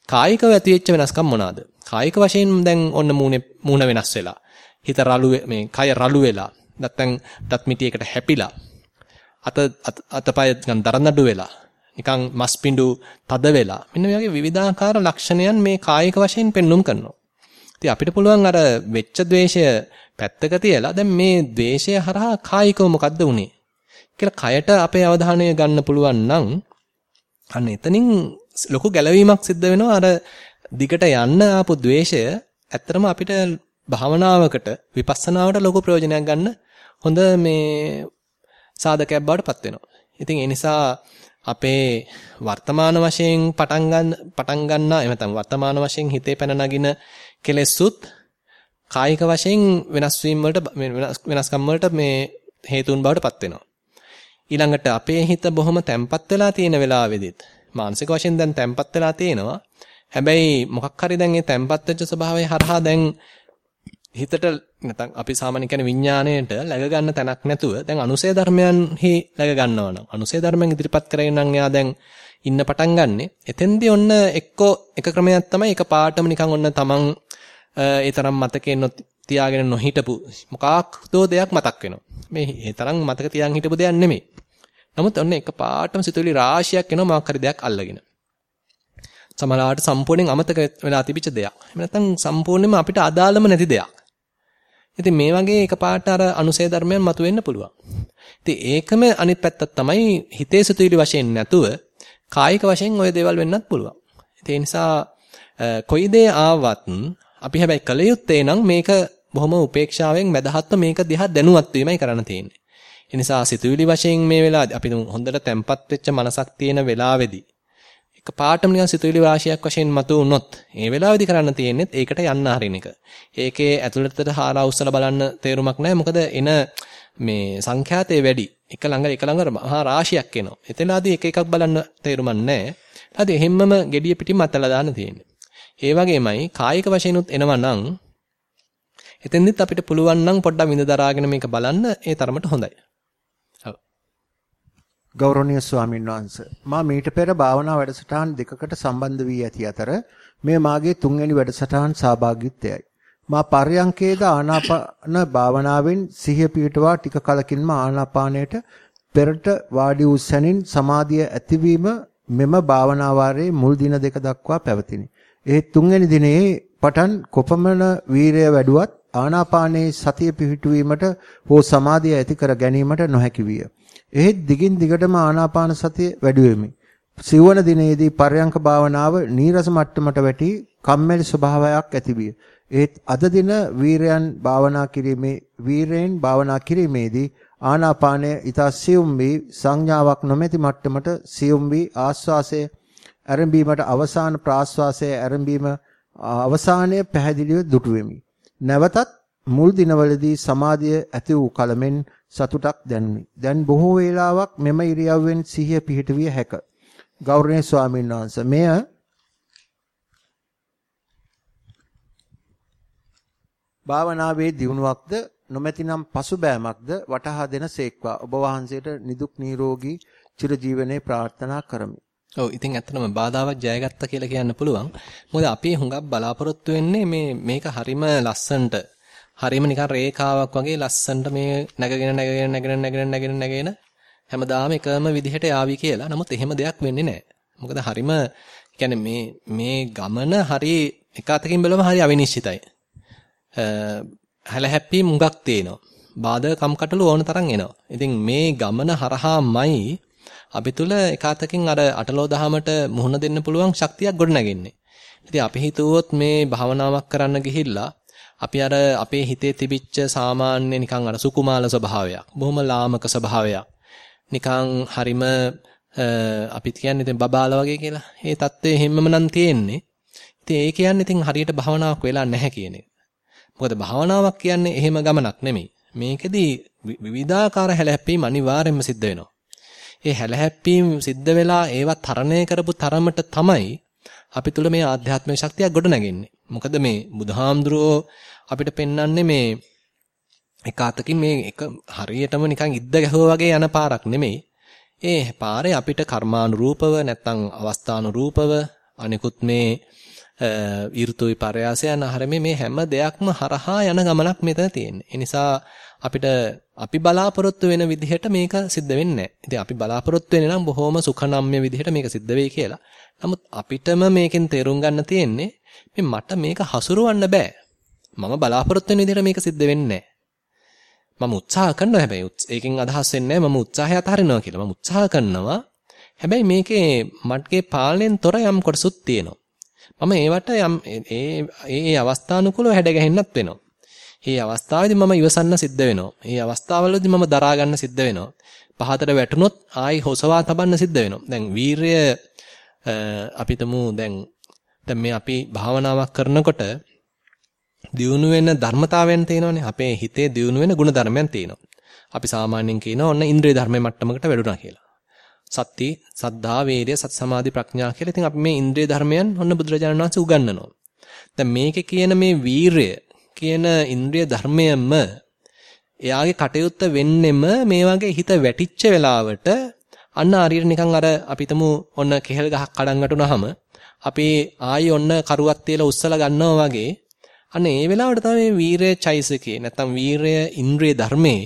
කායිකව ඇතිවෙච්ච වෙනස්කම් මොනවාද? කායික වශයෙන් දැන් ඔන්න මූණේ මූණ වෙනස් වෙලා. හිත රළු මේ කය රළු වෙලා. නැත්තම් දත්මිටියකට හැපිලා. අත අතපය නිකන් දරනඩු වෙලා. නිකන් මස් පිඬු තද වෙලා. මෙන්න මේ වගේ විවිධාකාර ලක්ෂණයන් මේ කායික වශයෙන් පෙන්눔 කරනවා. ඉතින් අපිට පුළුවන් අර වෙච්ච ද්වේෂය පැත්තක තියලා දැන් මේ ද්වේෂය හරහා කායිකව මොකද්ද උනේ කියලා කයට අපේ අවධානය ගන්න පුළුවන් නම් අන්න එතනින් ලොකු ගැළවීමක් සිද්ධ වෙනවා අර දිගට යන්න ආපු ද්වේෂය ඇත්තටම අපිට භාවනාවකට විපස්සනාවට ලොකු ප්‍රයෝජනයක් ගන්න හොඳ මේ සාධකයක් බවට පත් වෙනවා. ඉතින් ඒ නිසා අපේ වර්තමාන වශයෙන් පටන් ගන්න පටන් ගන්නා එහෙම වර්තමාන වශයෙන් හිතේ පැන නගින කෙලෙසුත් කායික වශයෙන් වෙනස් වීම වලට වෙනස්කම් වලට මේ හේතුන් බවට පත් වෙනවා. ඊළඟට අපේ හිත බොහොම තැම්පත් වෙලා තියෙන වෙලාවෙදිත් මානසික වශයෙන් දැන් තැම්පත් වෙලා තියෙනවා. හැබැයි මොකක් හරි දැන් මේ තැම්පත් වෙච්ච ස්වභාවය හරහා දැන් හිතට නැත්නම් අපි සාමාන්‍ය කියන්නේ විඥාණයට läග ගන්න තැනක් නැතුව දැන් අනුසය ධර්මයන්හි läග ගන්නවා නම් අනුසය ධර්මයන් ඉදිරිපත් කරගෙන නම් එයා දැන් ඉන්න පටන් ගන්නෙ. එතෙන්දී ඔන්න එක්කෝ එක ක්‍රමයක් තමයි එක පාටම නිකන් ඔන්න තමන් ඒ තරම් මතකේ තියාගෙන නොහිටපු මොකක්දෝ දෙයක් මතක් වෙනවා. මේ ඒ තරම් මතක තියාගෙන හිටපු දෙයක් නෙමෙයි. නමුත් ඔන්න එක පාටම සිතුවිලි රාශියක් එනවා මොකක් හරි දෙයක් අල්ලගෙන. සමහරවිට සම්පූර්ණයෙන් අමතක වෙලා තිබිච්ච දෙයක්. එහෙම නැත්නම් සම්පූර්ණයෙන්ම අපිට අදාළම නැති දෙයක්. ඉතින් මේ වගේ එකපාරට අර අනුසය ධර්මයන් මතුවෙන්න පුළුවන්. ඉතින් ඒකම අනිත් පැත්තක් තමයි හිතේ සිතුවිලි වශයෙන් නැතුව කායික වශයෙන් ওই දේවල් වෙන්නත් පුළුවන්. ඒ නිසා කොයි දේ ආවත් අපි හැබැයි කල යුත්තේ නම් මේක බොහොම උපේක්ෂාවෙන් මැදහත්ව මේක දිහා දැනුවත් වීමයි කරන්න තියෙන්නේ. ඒ නිසා සිතුවිලි වශයෙන් මේ වෙලාවදී අපි හොඳට තැම්පත් වෙච්ච මනසක් තියෙන වෙලාවේදී එක පාටම නිකන් සිතුවිලි වාසියක් වශයෙන් මතු වුනොත් ඒ වෙලාවේදී කරන්න තියෙන්නේ ඒකට යන්න හරින එක. ඒකේ ඇතුළතට හාරා උස්සලා බලන්න තේරුමක් නැහැ. මොකද එන මේ සංඛ්‍යාතේ වැඩි. එක ළඟ එක ළඟ මහා රාශියක් එනවා. එතනදී එක එකක් බලන්න තේරුමක් නැහැ. ඊට එහෙම්මම gediya පිටින් මතලා දාන්න තියෙන්නේ. ඒ වගේමයි කායික වශයෙන්ුත් එනවා නම් එතෙන්දිත් අපිට පුළුවන් නම් පොඩ්ඩක් විඳ දරාගෙන මේක බලන්න ඒ තරමට හොඳයි. ගෞරවනීය ස්වාමීන් වහන්ස මා මීට පෙර භාවනා වැඩසටහන් දෙකකට සම්බන්ධ වී ඇති අතර මේ මාගේ තුන්වැනි වැඩසටහන් සහභාගීත්වයයි මා පර්යංකේද ආනාපාන භාවනාවෙන් සිහිය පිටවා ටික කලකින්ම ආනාපානයට පෙරට වාඩි වූ සැනින් සමාධිය ඇතිවීම මෙම භාවනා වාරයේ මුල් දින දෙක දක්වා පැවතිනි. ඒ තුන්වැනි දිනේ පටන් කොපමණ වීරය වැඩුවත් ආනාපානයේ සතිය පිහිටුවීමට හෝ සමාධිය ඇති කර ගැනීමට නොහැකි විය. එහෙත් දිගින් දිගටම ආනාපාන සතිය වැඩි වෙමි. සිවණ දිනේදී පර්යංක භාවනාව නීරස මට්ටමට වැටි කම්මැලි ස්වභාවයක් ඇතිවිය. ඒත් අද දින වීරයන් භාවනා කිරීමේ වීරයෙන් භාවනා කිරීමේදී ආනාපානය ඊතා සියුම් වී සංඥාවක් නොමැති මට්ටමට සියුම් වී ආස්වාසය ආරම්භීමට අවසාන ප්‍රාස්වාසය ආරම්භීම අවසානයේ පැහැදිලිව දුටු වෙමි. නැවතත් මුල් දිනවලදී සමාධිය ඇති වූ කලමෙන් සතුටක් දැනුනි. දැන් බොහෝ වේලාවක් මෙම ඉරියව්වෙන් සිහිය පිහිටවිය හැක. ගෞරවනීය ස්වාමීන් වහන්සේ මෙය භාවනාවේ දියුණුවක්ද නොමැතිනම් පසුබෑමක්ද වටහා දෙන සේක්වා ඔබ වහන්සේට නිදුක් නිරෝගී චිරජීවනයේ ප්‍රාර්ථනා කරමි. ඔව් ඉතින් ඇත්තටම බාධාවක් ජයගත්තා කියලා කියන්න පුළුවන්. මොකද අපි හුඟක් බලාපොරොත්තු වෙන්නේ මේ මේක හරිම ලස්සනට හරියම නිකන් රේඛාවක් වගේ ලස්සනට මේ නැගගෙන නැගගෙන නැගගෙන නැගගෙන නැගගෙන නැගගෙන හැමදාම එකම විදිහට යාවි කියලා. නමුත් එහෙම දෙයක් වෙන්නේ නැහැ. මොකද හරියම කියන්නේ මේ මේ ගමන හරි එක අතකින් බලම හරි අවිනිශ්චිතයි. හැල හැප්පි මුගක් තියෙනවා. බාධක කම්කටොළු ඕන තරම් එනවා. ඉතින් මේ ගමන හරහාමයි අපි තුල එක අතකින් අර අටලෝ දහමට මුහුණ දෙන්න පුළුවන් ශක්තියක් ගොඩනගෙන්නේ. ඉතින් අපි හිතුවොත් මේ භාවනාවක් කරන්න ගිහිල්ලා අපි අර අපේ හිතේ තිබිච්ච සාමාන්‍ය නිකන් අර සුකුමාල ස්වභාවයක්, බොහොම ලාමක ස්වභාවයක්. නිකන් හරිම අපිත් කියන්නේ ඉතින් බබාලා වගේ කියලා. ඒ தත්ත්වය හැමම නම් තියෙන්නේ. ඉතින් ඒ කියන්නේ ඉතින් හරියට භවනාවක් වෙලා නැහැ කියන එක. මොකද භවනාවක් කියන්නේ එහෙම ගමනක් නෙමෙයි. මේකෙදි විවිධාකාර හැලහැප්පීම් අනිවාර්යයෙන්ම සිද්ධ වෙනවා. ඒ හැලහැප්පීම් සිද්ධ වෙලා ඒවා තරණය කරපු තරමට තමයි අපි තුල මේ ආධ්‍යාත්මික ශක්තියක් ගොඩ නැගෙන්නේ. මොකද මේ බුදුහාමුදුරුවෝ අපිට පෙන්වන්නේ මේ එක අතකින් මේ එක හරියටම නිකන් ඉද්ද ගැහුවා වගේ යන පාරක් නෙමෙයි. ඒ පාරේ අපිට කර්මානුරූපව නැත්නම් අවස්ථානුරූපව අනිකුත් මේ ඍතු විපර්යාසයන් ආහාරමේ මේ හැම දෙයක්ම හරහා යන ගමනක් මෙතන තියෙන්නේ. ඒ නිසා අපිට අපි බලාපොරොත්තු වෙන විදිහට මේක සිද්ධ වෙන්නේ නැහැ. ඉතින් අපි බලාපොරොත්තු වෙන්නේ නම් බොහොම සුඛනම්ය විදිහට මේක සිද්ධ වෙයි කියලා. නමුත් අපිටම මේකෙන් තේරුම් ගන්න තියෙන්නේ මේ මට මේක හසුරවන්න බෑ. මම බලාපොරොත්තු වෙන විදිහට මේක සිද්ධ වෙන්නේ මම උත්සාහ කරනවා හැබැයි ඒකෙන් අදහස් වෙන්නේ මම උත්සාහය අතහරිනවා කියලා. මම උත්සාහ කරනවා. හැබැයි මේකේ මටගේ පාලනයෙන් තොර යම් කොටසුත් තියෙනවා. මම ඒවට යම් ඒ ඒ අවස්ථානුකූලව හැඩ ගැහෙන්නත් වෙනවා. මේ අවස්ථාවේදී මම ඉවසන්න සිද්ධ වෙනවා. මේ අවස්ථාවවලදී මම දරා ගන්න සිද්ධ වෙනවා. පහතට වැටුනොත් ආයි හොසවා තබන්න සිද්ධ වෙනවා. දැන් වීරය අපිටම දැන් දැන් මේ අපි භාවනාවක් කරනකොට දියුණු වෙන ධර්මතාවයන් තියෙනවානේ. අපේ හිතේ දියුණු වෙන ගුණ ධර්මයන් තියෙනවා. අපි සාමාන්‍යයෙන් කියනවා ඔන්න ඉන්ද්‍රිය ධර්මයේ මට්ටමකට වැඩුණා කියලා. සත්‍ති, සද්ධා, වීර්ය, සත් සමාධි, ප්‍රඥා කියලා. ඉතින් අපි මේ ඉන්ද්‍රිය ධර්මයන් ඔන්න බුදුරජාණන් වහන්සේ උගන්වනවා. දැන් මේකේ කියන මේ වීරය කියන ඉන්ද්‍රිය ධර්මයම එයාගේ කටයුත්ත වෙන්නෙම මේ වගේ හිත වැටිච්ච වෙලාවට අන්න හරියට නිකන් අර අපිටම ඔන්න කෙහෙල් ගහක් කඩන් වැටුනහම අපි ආයි ඔන්න කරුවක් තියලා උස්සලා ගන්නවා වගේ අන්න ඒ වෙලාවට තමයි වීරය චෛසිකේ නැත්තම් වීරය ඉන්ද්‍රිය ධර්මයේ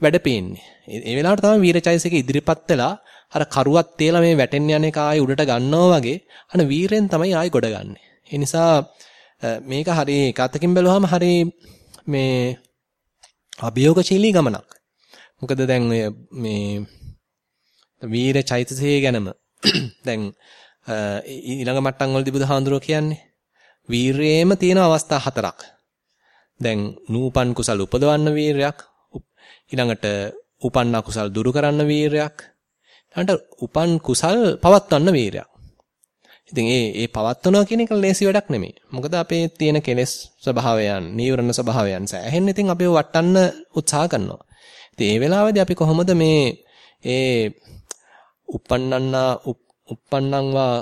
වැඩ පේන්නේ. ඒ වෙලාවට තමයි වීර චෛසිකේ ඉදිරිපත් වෙලා අර කරුවක් තියලා මේ වැටෙන්න යන එක ආයි උඩට ගන්නවා වගේ අන්න වීරෙන් තමයි ආයි ගොඩ ගන්නෙ. ඒ නිසා මේක හරි එකතකින් බැලුවාම හරි මේ අභියෝගශීලී ගමනක්. මොකද දැන් මේ වීර චෛතසිකය ගැනම දැන් ඊළඟ මට්ටම් වලදී බුදුහාඳුරෝ කියන්නේ වීරයේම තියෙන අවස්ථා හතරක්. දැන් නූපන් කුසල් උපදවන්න වීරයක් ඊළඟට උපන්න කුසල් දුරු කරන්න වීරයක් ඊළඟට උපන් කුසල් පවත්වන්න වීරයක් ඉතින් ඒ ඒ පවත්වනවා කියන එක ලේසි වැඩක් නෙමෙයි. මොකද අපේ තියෙන කෙලෙස් ස්වභාවයන්, නීවරණ ස්වභාවයන් සෑහෙන්න ඉතින් අපිව වටන්න උත්සාහ කරනවා. ඉතින් ඒ වෙලාවේදී අපි කොහොමද මේ ඒ uppannanna uppannං වා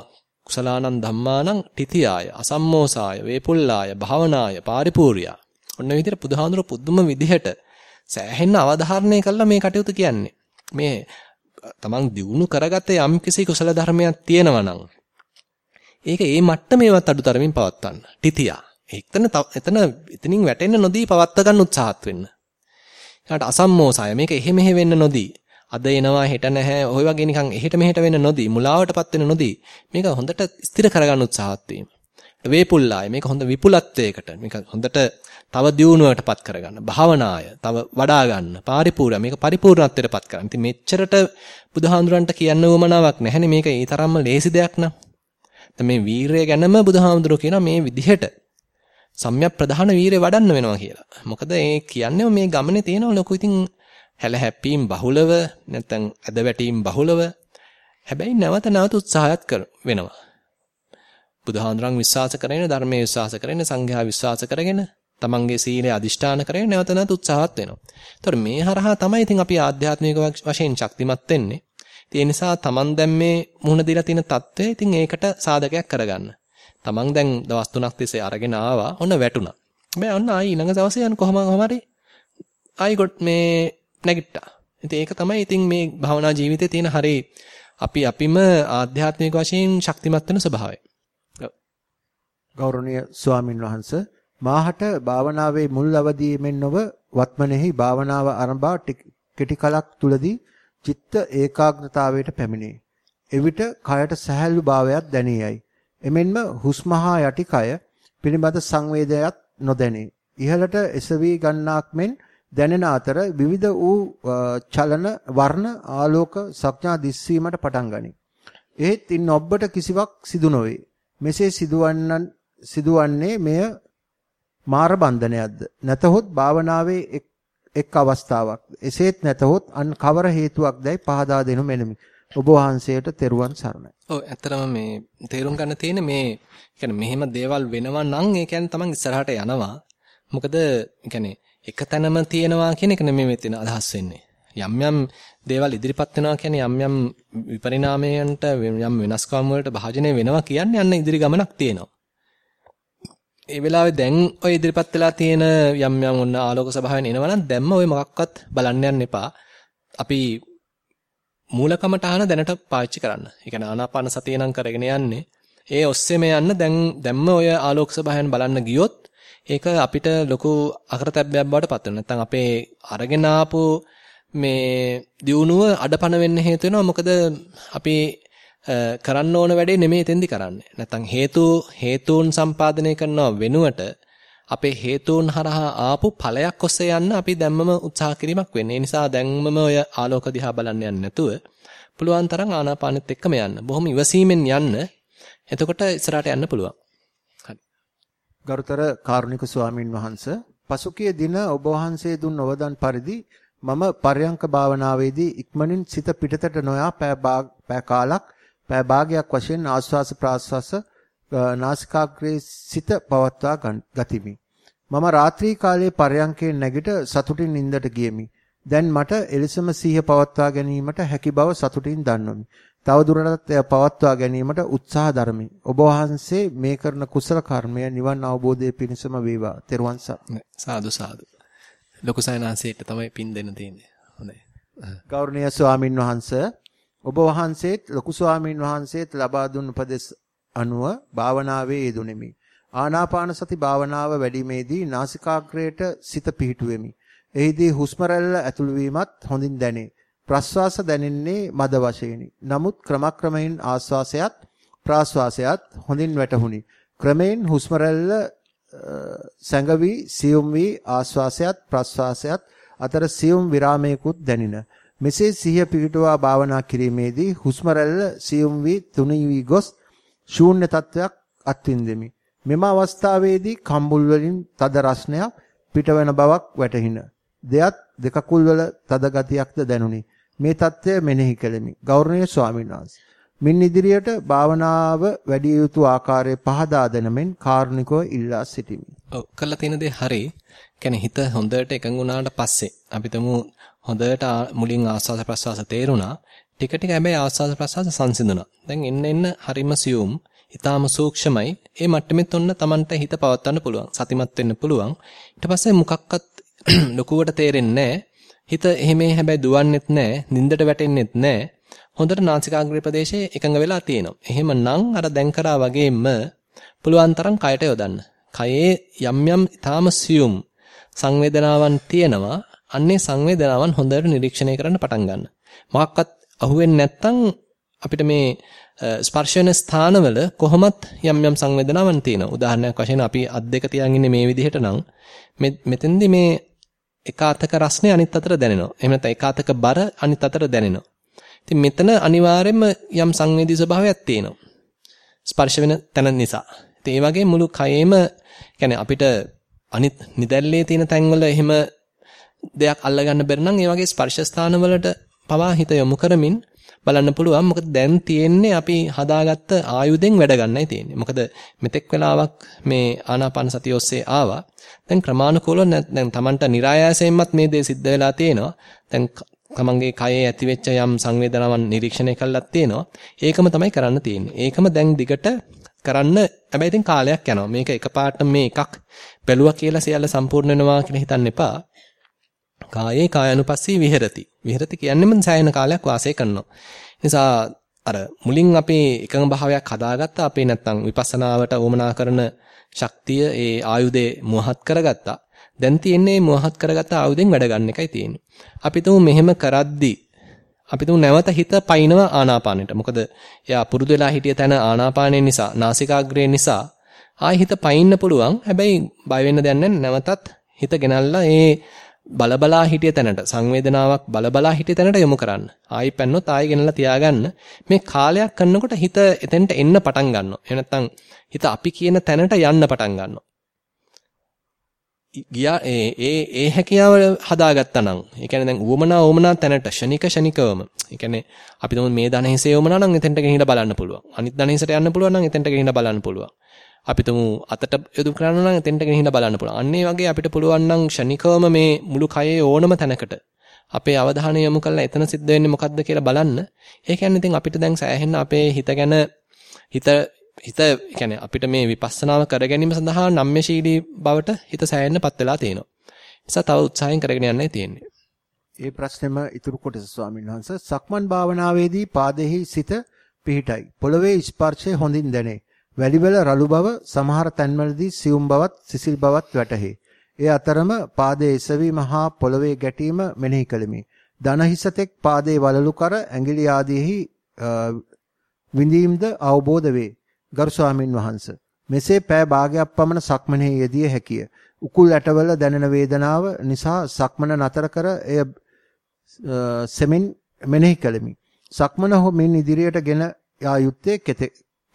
කුසලානං ධම්මානං තිතියාය අසම්මෝසාය වේපුල්ලාය භාවනාය පාරිපූර්යා ඔන්න විදිහට බුදුහාඳුර පුදුම විදිහට සෑහෙන්න අවධාරණය කළා මේ කටයුතු කියන්නේ මේ තමන් දිනු කරගත යම් කිසි කුසල ධර්මයක් තියෙනවා නම් ඒක ඒ මට්ටමේවත් අඩුතරමින් පවත්වන්න. තිතියා. එතන එතන එතනින් වැටෙන්න නොදී පවත්ව ගන්න උත්සාහත් වෙන්න. ඊට අසම්මෝසය මේක එහෙ මෙහෙ වෙන්න නොදී අද එනවා හෙට නැහැ ඔය වගේ නිකන් එහෙට මෙහෙට වෙන්න නොදී මුලාවටපත් වෙන්න නොදී මේක හොඳට ස්ථිර කරගන්න උත්සාහත් වීම. වේපුල්ලාය මේක හොඳ විපුලත්වයකට මේක හොඳට තව දියුණුවටපත් කරගන්න. භාවනාය තව වඩා ගන්න. පාරිපූර්ණ මේක පරිපූර්ණත්වයටපත් කරගන්න. ඉතින් මෙච්චරට බුදුහාඳුරන්ට කියන්න උවමනාවක් නැහැනේ මේක ඒ තරම්ම ලේසි දෙයක් නෑ. දැන් මේ වීරය ගැනම බුදුහාමුදුරුවෝ කියනවා මේ විදිහට සම්‍යක් ප්‍රධාන වීරය වඩන්න වෙනවා කියලා. මොකද ඒ කියන්නේ මේ ගමනේ තියෙන ලොකු ඉතින් හැල හැප්පීම් බහුලව නැත්නම් ඇද වැටීම් බහුලව හැබැයි නැවත නැවත උත්සාහයත් කර වෙනවා. බුදුහාඳුරන් විශ්වාස කරගෙන ධර්මයේ විශ්වාස කරගෙන සංඝයා විශ්වාස කරගෙන තමන්ගේ සීලය අදිෂ්ඨාන කරගෙන නැවත නැවත උත්සාහත් වෙනවා. ඒතකොට මේ හරහා තමයි ඉතින් අපි ආධ්‍යාත්මික වශයෙන් ශක්තිමත් වෙන්නේ. ඒ නිසා තමන් දැන් මේ මුහුණ දීලා තියෙන தත්ත්වය ඉතින් ඒකට සාධකයක් කරගන්න. තමන් දැන් දවස් 3ක් තිස්සේ අරගෙන ආවා. ඔන්න වැටුණා. හැබැයි ඔන්න ආයි ඊළඟ දවසේ යන කොහම හරි ආයි ගොඩ මේ නැගිට්ටා. ඉතින් ඒක තමයි ඉතින් මේ භවනා ජීවිතයේ තියෙන හරි අපි අපිම ආධ්‍යාත්මික වශයෙන් ශක්තිමත් වෙන ස්වභාවය. ගෞරවනීය ස්වාමින් වහන්සේ මාහට භාවනාවේ මුල් අවදීමෙන් නොව වත්මනෙහි භාවනාව ආරම්භා කෙටි කලක් තුලදී චිත්ත ඒකාග්‍රතාවයට පැමිණේ. එවිට කයට සැහැල්ලු භාවයක් දැනියයි. එමෙන්ම හුස්ම හා යටි කය පිළිබඳ සංවේදයක් නොදැනේ. ඉහළට එසවි ගන්නාක් මෙන් දැනෙන අතර විවිධ වූ චලන වර්ණ ආලෝක සංඥා දිස්වීමට පටන් ගනී. එහෙත් ඉන් ඔබට කිසිවක් සිදු නොවේ. මෙසේ සිදුවන්නන් සිදුවන්නේ මෙය මාර බන්ධනයක්ද නැතහොත් භාවනාවේ එක් එක් අවස්ථාවක්. එසේත් නැතහොත් අන් කවර හේතුවක්දයි පහදා දෙනු මැනවි. ඔබ වහන්සේට තෙරුවන් සරණයි. ඔව් ඇත්තටම මේ තේරුම් ගන්න තියෙන්නේ මේ කියන්නේ මෙහෙම දේවල් වෙනවා නම් ඒ කියන්නේ තමන් ඉස්සරහට යනවා. මොකද කියන්නේ එක තැනම තියෙනවා කියන එක නෙමෙයි මෙතන අදහස් වෙන්නේ. යම් යම් දේවල් ඉදිරිපත් වෙනවා කියන්නේ යම් යම් විපරිණාමයන්ට යම් වෙනස්කම් වලට භාජනය වෙනවා කියන්නේ අන්න ඉදිරි ගමනක් තියෙනවා. ඒ වෙලාවේ දැන් ඔය ඉදිරිපත් වෙලා තියෙන යම් යම් ඔන්න ආලෝක සභාවෙන් එනවනම් දැම්ම ඔය මොකක්වත් බලන්න යන්න එපා. අපි මූලකමටහන දැනට පාවිච්චි කරන්න. ඒ කියන්නේ ආනාපාන සතිය නම් කරගෙන යන්නේ. ඒ ඔස්සේම යන්න දැන් දැම්ම ඔය ආලෝක සභාවෙන් බලන්න ගියොත් ඒක අපිට ලොකු අකරතැබ්බයක් බවට පත් වෙනවා. නැත්නම් අපේ අරගෙන ආපු මේ දියුණුව අඩපණ වෙන්න හේතු වෙනවා. මොකද අපි කරන්න ඕන වැඩේ නෙමෙයි එතෙන්දි කරන්නේ. නැත්තම් හේතු හේතුන් සම්පාදනය කරනව වෙනුවට අපේ හේතුන් හරහා ආපු ඵලයක් ඔස්සේ යන්න අපි දැම්මම උත්සාහ කිරීමක් වෙන්නේ. ඒ නිසා දැම්මම ඔය ආලෝක දිහා බලන්න යන්නේ නැතුව පුළුවන් තරම් ආනාපානෙත් එක්කම යන්න. බොහොම ඉවසීමෙන් යන්න. එතකොට ඉස්සරහට යන්න පුළුවන්. හරි. ගරුතර කාරුණික ස්වාමින් වහන්සේ පසුගිය දින ඔබ වහන්සේ දුන් අවදාන් පරිදි මම පර්යංක භාවනාවේදී ඉක්මනින් සිත පිටතට නොයා පෑ කාලක් පෑ භාගයක් වශයෙන් ආස්වාස ප්‍රාස්වාස නාසිකාග්‍රේ සිත පවත්වා ගතිමි. මම රාත්‍රී කාලයේ පරයන්කේ නැගිට සතුටින් නිින්දට ගියෙමි. දැන් මට එලෙසම සිහිය පවත්වා ගැනීමට හැකි බව සතුටින් දන්වමි. තව දුරටත් එය පවත්වා ගැනීමට උත්සාහ දරමි. ඔබ වහන්සේ මේ කරන කුසල කර්මය නිවන් අවබෝධයේ පිණසම වේවා. තෙරුවන් සාදු සාදු. ලොකු සයනාංශයට තමයි පින් දෙන්න තියෙන්නේ. හොඳයි. ගෞරවනීය ස්වාමින් වහන්සේ ඔබ වහන්සේත් ලොකු ස්වාමීන් වහන්සේත් ලබා දුන් උපදෙස් අනුව භාවනාවේ යෙදුණෙමි. ආනාපාන සති භාවනාව වැඩිමේදී නාසිකාග්‍රයට සිත පිහිටුවෙමි. එහිදී හුස්ම රැල්ල ඇතුළු වීමත් හොඳින් දැනේ. ප්‍රස්වාස දැනෙන්නේ මද වශයෙන්ි. නමුත් ක්‍රමක්‍රමයෙන් ආස්වාසයත් ප්‍රාස්වාසයත් හොඳින් වැටහුණි. ක්‍රමයෙන් හුස්ම රැල්ල සැඟවි සියුම් වී ආස්වාසයත් ප්‍රස්වාසයත් අතර සියුම් විරාමයකුත් දැනින. මෙසේ සිහිය පිහිටුවා භාවනා කිරීමේදී හුස්ම රැල්ල සියුම් වී තුනී වී ගොස් ශූන්‍ය තත්වයක් අත්විඳෙමි. මෙම අවස්ථාවේදී කම්බුල් වලින් තද රස්නයක් පිටවන බවක් වැටහින. දෙයත් දෙකකුල් වල තද ගතියක්ද දැනුනි. මේ தත්ත්වය මෙනෙහි කෙලෙමි. ගෞරවනීය ස්වාමීන් වහන්සේ. මින් ඉදිරියට භාවනාව වැඩි යුතු ආකාරය පහදා දෙනමින් කාරුණිකව ඉල්ලා සිටිමි. ඔව් කළා තියෙන දේ හරි. කියන්නේ හිත හොඳට එකඟ වුණාට පස්සේ අපි තමු හොඳට මුලින් ආස්වාද ප්‍රසවාස තේරුණා. ටික ටික හැබැයි ආස්වාද ප්‍රසවාස සංසිඳුණා. දැන් එන්න එන්න හරිම සියුම්, ඊටාම සූක්ෂමයි. ඒ මට්ටමෙත් ඔන්න Tamanට හිත පවත්වන්න පුළුවන්. සතිමත් වෙන්න පුළුවන්. ඊට පස්සේ මොකක්වත් ලොකුවට තේරෙන්නේ හිත එහෙමේ හැබැයි දුවන්නෙත් නැහැ, නින්දට වැටෙන්නෙත් නැහැ. හොඳට නාසිකාග්‍රේ ප්‍රදේශයේ එකඟ වෙලා තියෙනවා. එහෙමනම් අර දැන් කරා වගේම පුළුවන් තරම් කයට යොදන්න. කයේ යම් යම් ඊටාම සියුම් සංවේදනාවන් තියෙනවා. අන්නේ සංවේදනාවන් හොඳට නිරීක්ෂණය කරන්න පටන් ගන්න. මොකක්වත් අහුවෙන්නේ නැත්නම් අපිට මේ ස්පර්ශ වෙන ස්ථානවල කොහොමත් යම් යම් සංවේදනාවන් තියෙනවා. උදාහරණයක් වශයෙන් අපි අත් දෙක තියන් ඉන්නේ මේ විදිහට නම් මෙතෙන්දි මේ එක අතක රස්නේ අනිත් අතට දැනෙනවා. එහෙම නැත්නම් එක අතක බර අනිත් අතට දැනෙනවා. ඉතින් මෙතන අනිවාර්යයෙන්ම යම් සංවේදී ස්වභාවයක් තියෙනවා. ස්පර්ශ වෙන තැන නිසා. ඉතින් ඒ වගේ මුළු කයෙම يعني අපිට අනිත් නිදැල්ලේ තියෙන තැන්වල එහෙම දෙයක් අල්ලගන්න බැරි නම් ඒ වගේ ස්පර්ශ ස්ථානවලට පවා හිත යොමු කරමින් බලන්න පුළුවන්. මොකද දැන් තියෙන්නේ අපි හදාගත්ත ආයුධෙන් වැඩ ගන්නයි තියෙන්නේ. මොකද මෙතෙක් වෙලාවක් මේ ආනාපාන සතිය ඔස්සේ ආවා. දැන් ක්‍රමානුකූලව දැන් Tamanට નિરાයාසයෙන්මත් මේ දේ සිද්ධ වෙලා තියෙනවා. දැන් තමන්ගේ කයේ ඇතිවෙච්ච යම් සංවේදනාවන් නිරීක්ෂණය කළාත් තියෙනවා. ඒකම තමයි කරන්න තියෙන්නේ. ඒකම දැන් දිගට කරන්න හැබැයි ඉතින් කාලයක් යනවා. මේක එකපාරට මේ එකක් බැලුවා කියලා සියල්ල සම්පූර්ණ වෙනවා කියලා හිතන්න එපා. කායේ කායනුපස්සී විහෙරති. විහෙරති කියන්නේම සෑහෙන කාලයක් වාසය කරනවා. නිසා අර මුලින් අපේ එකඟ භාවයක් හදාගත්තා අපේ නැත්තම් විපස්සනාවට උවමනා කරන ශක්තිය ඒ ආයුධේ මුවහත් කරගත්තා. දැන් තියෙන්නේ මුවහත් කරගත්ත ආයුධෙන් වැඩ ගන්න එකයි තියෙන්නේ. අපි තුමු මෙහෙම කරද්දී අපි තුමු නැවත හිත පයින්ව ආනාපානෙට. මොකද එයා පුරුදු වෙලා හිටිය තැන ආනාපානය නිසා, නාසිකාග්‍රේ නිසා ආයි හිත පයින්න පුළුවන්. හැබැයි බය වෙන්න දෙයක් නැවතත් හිත ගෙනල්ලා ඒ බලබලා හිටිය තැනට සංවේදනාවක් බලබලා හිටිය තැනට යොමු කරන්න. ආයි පැන්නොත් ආයි ගෙනලා තියාගන්න. මේ කාලයක් කරනකොට හිත එතෙන්ට එන්න පටන් ගන්නවා. එහෙම නැත්නම් හිත අපි කියන තැනට යන්න පටන් ගන්නවා. ගියා ඒ ඒ ඒ හැකියාව හදාගත්තා නම් ඒ කියන්නේ දැන් උවමනා උවමනා තැනට ෂණික ෂණිකවම ඒ කියන්නේ අපි තුමු මේ ධන හිසේ උවමනා නම් එතෙන්ට ගෙනිහිලා බලන්න පුළුවන් අනිත් ධන හිසට යන්න පුළුවන් නම් එතෙන්ට ගෙනිහිලා බලන්න පුළුවන් අපි තුමු අතට යොදු කරන්න නම් එතෙන්ට ගෙනිහිලා බලන්න පුළුවන් අන්න ඒ වගේ අපිට පුළුවන් නම් ෂණිකවම මේ මුළු කයේ ඕනම තැනකට අපේ අවධානය යොමු කරලා එතන සිද්ධ වෙන්නේ මොකද්ද කියලා බලන්න ඒ කියන්නේ ඉතින් අපිට දැන් සෑහෙන්න අපේ හිත ගැන හිත හිත කියන්නේ අපිට මේ විපස්සනාව කර ගැනීම සඳහා නම්‍යශීලී බවට හිත සෑහෙන්නපත් වෙලා තියෙනවා. නිසා තව උත්සාහයෙන් කරගෙන යන්නයි තියෙන්නේ. ඒ ප්‍රශ්නෙම ඉතුරු කොටස ස්වාමීන් වහන්සේ සක්මන් භාවනාවේදී පාදෙහි සිත පිහිටයි. පොළවේ ස්පර්ශය හොඳින් දැනේ. වැලිවල රළු බව සමහර තැන්වලදී සියුම් බවත් සිසිල් බවත් වැටහි. ඒ අතරම පාදයේ එසවීම හා පොළවේ ගැටීම මෙනෙහි කළෙමි. දන හිසතෙක් පාදයේ වලලු කර ඇඟිලි ආදීෙහි විඳීම්ද අවබෝධ වේ. ගරු ස්වාමින් වහන්සේ මෙසේ පෑ භාගයක් පමණ සක්මනේ යෙදිය හැකිය. උකුල් ඇටවල දැනෙන වේදනාව නිසා සක්මන නතර කර එය සෙමින් මෙනෙහි කළෙමි. සක්මන හොමින් ඉදිරියට ගෙන යා යුත්තේ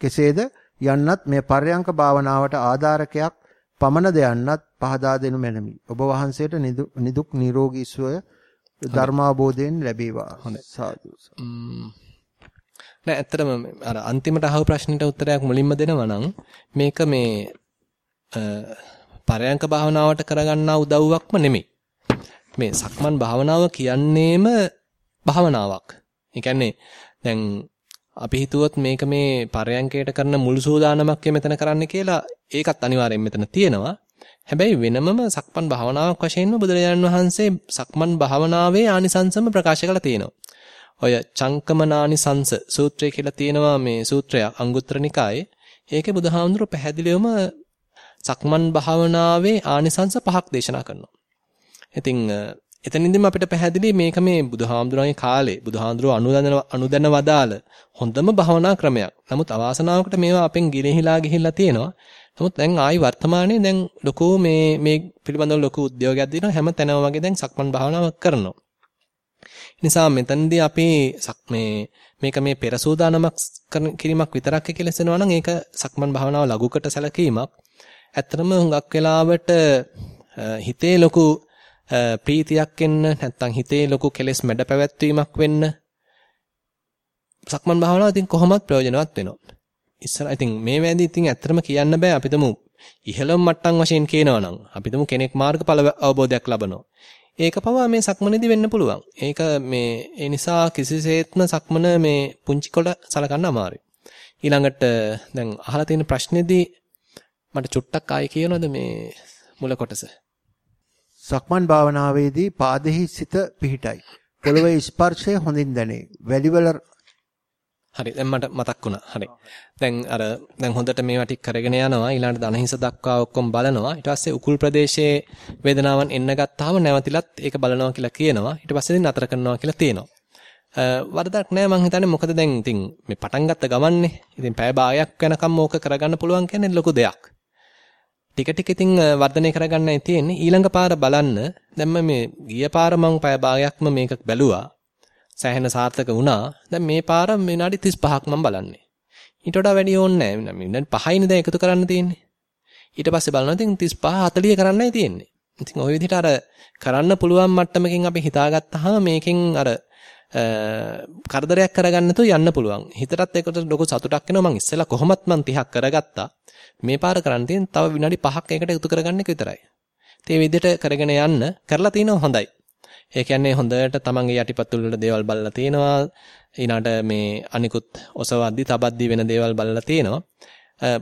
කෙසේද යන්නත් මේ පර්යංක භාවනාවට ආධාරකයක් පමණද යන්නත් පහදා දෙනු මැනමි. ඔබ වහන්සේට නිදුක් නිරෝගී සුවය ධර්මාබෝධයෙන් ලැබේවා. හොඳයි. සාදු. නෑ ඇත්තටම අර අන්තිමට අහපු ප්‍රශ්නෙට උත්තරයක් මුලින්ම දෙනවා නම් මේක මේ පරයන්ක භාවනාවට කරගන්නා උදව්වක්ම නෙමෙයි. මේ සක්මන් භාවනාව කියන්නේම භාවනාවක්. ඒ කියන්නේ දැන් අපි හිතුවොත් මේක මේ පරයන්කයට කරන මුළු සූදානමක් මෙතන කරන්න කියලා ඒකත් අනිවාර්යෙන් මෙතන තියෙනවා. හැබැයි වෙනමම සක්මන් භාවනාවක් වශයෙන්ම බුදුරජාණන් වහන්සේ සක්මන් භාවනාවේ ආනිසංසම ප්‍රකාශ කරලා තියෙනවා. ඔය චංකමනානිසංස සූත්‍රය කියලා තියෙනවා මේ සූත්‍රයක් අංගුත්තර නිකායේ. ඒකේ බුදුහාමුදුරුව පැහැදිලිවම සක්මන් භාවනාවේ ආනිසංස පහක් දේශනා කරනවා. ඉතින් එතනින්දම අපිට පැහැදිලි මේක මේ බුදුහාමුදුරන්ගේ කාලේ බුදුහාමුදුරුව අනුදැන අනුදැන වදාළ හොඳම භාවනා ක්‍රමයක්. නමුත් අවාසනාවකට මේවා අපෙන් ගිලිහිලා ගිහිල්ලා තියෙනවා. නමුත් දැන් ආයි වර්තමානයේ දැන් ලොකු මේ මේ පිළිබඳව ලොකු උද්‍යෝගයක් දෙනවා හැම තැනම වගේ දැන් සක්මන් භාවනාවක් කරනවා. නිසා මෙතනදී අපි මේ මේක මේ පෙර සූදානමක් කිරීමක් විතරක් කියලා හිතනවා නම් ඒක සක්මන් භාවනාව ලඝුකට සැලකීමක්. ඇත්තටම හුඟක් වෙලාවට හිතේ ලොකු ප්‍රීතියක් එන්න නැත්නම් හිතේ ලොකු කෙලෙස් මැඩ පැවැත්වීමක් වෙන්න සක්මන් භාවනාව ඉතින් කොහොමත් ප්‍රයෝජනවත් වෙනවා. ඉස්සර ඉතින් මේ වැදී ඉතින් ඇත්තටම කියන්න බෑ අපිටම ඉහළම මට්ටම් වශයෙන් කියනවා නම් අපිටම කෙනෙක් මාර්ගඵල අවබෝධයක් ලබනවා. ඒක පවා මේ සක්මනේදී වෙන්න පුළුවන්. ඒක මේ ඒ නිසා කිසිසේත්ම සක්මන මේ පුංචි කොට සලකන්න අමාරුයි. ඊළඟට දැන් අහලා තියෙන ප්‍රශ්නේදී මට චුට්ටක් ආයෙ කියනවද මේ මුල කොටස? සක්මන් භාවනාවේදී පාදෙහි සිත පිහිටයි. පොළවේ ස්පර්ශය හොඳින් දැනේ. වැලිවල හරි දැන් මට මතක් වුණා. හරි. දැන් අර දැන් හොඳට මේවා ටික කරගෙන යනවා. ඊළඟට දනහිස දක්වා ඔක්කොම බලනවා. ඊට පස්සේ උකුල් ප්‍රදේශයේ වේදනාවන් එන්න ගත්තාම නැවතිලත් ඒක බලනවා කියලා කියනවා. ඊට පස්සේ ඉතින් නතර කරනවා කියලා තියෙනවා. වරදක් නෑ මං හිතන්නේ මොකද දැන් ඉතින් මේ පටන් ගත්ත ගමන්නේ. ඉතින් පැය භාගයක් යනකම් ඕක කරගන්න පුළුවන් කියන්නේ ලොකු දෙයක්. ටික ටික ඉතින් වර්ධනය කරගන්නයි තියෙන්නේ. ඊළඟ පාර බලන්න දැන් මේ ගිය පාර මං පැය භාගයක්ම මේක බැලුවා. සෑහෙන සාර්ථක වුණා. දැන් මේ පාර විනාඩි 35ක් මම බලන්නේ. ඊට වඩා වැඩි ඕනේ නැහැ. විනාඩි 5යිනේ දැන් එකතු කරන්න තියෙන්නේ. ඊට පස්සේ බලනවා ඉතින් 35 40 කරන්නයි තියෙන්නේ. ඉතින් ওই විදිහට අර කරන්න පුළුවන් මට්ටමකින් අපි හිතාගත්තාම මේකෙන් අර කරදරයක් කරගන්න නැතුව යන්න පුළුවන්. හිතටත් ඒකට ලොකු සතුටක් එනවා. මං ඉස්සෙල්ලා කොහොමත් මං 30ක් කරගත්තා. මේ පාර කරන්න තියෙන තව විනාඩි 5ක් ඒකට එකතු කරගන්න එක විතරයි. ඉතින් මේ විදිහට කරගෙන යන්න කරලා තිනවා හොඳයි. ඒ කියන්නේ හොඳට තමන්ගේ යටිපතුල් වල දේවල් බලලා තියෙනවා. ඊළාට මේ අනිකුත් ඔසවද්දි තබද්දි වෙන දේවල් බලලා තියෙනවා.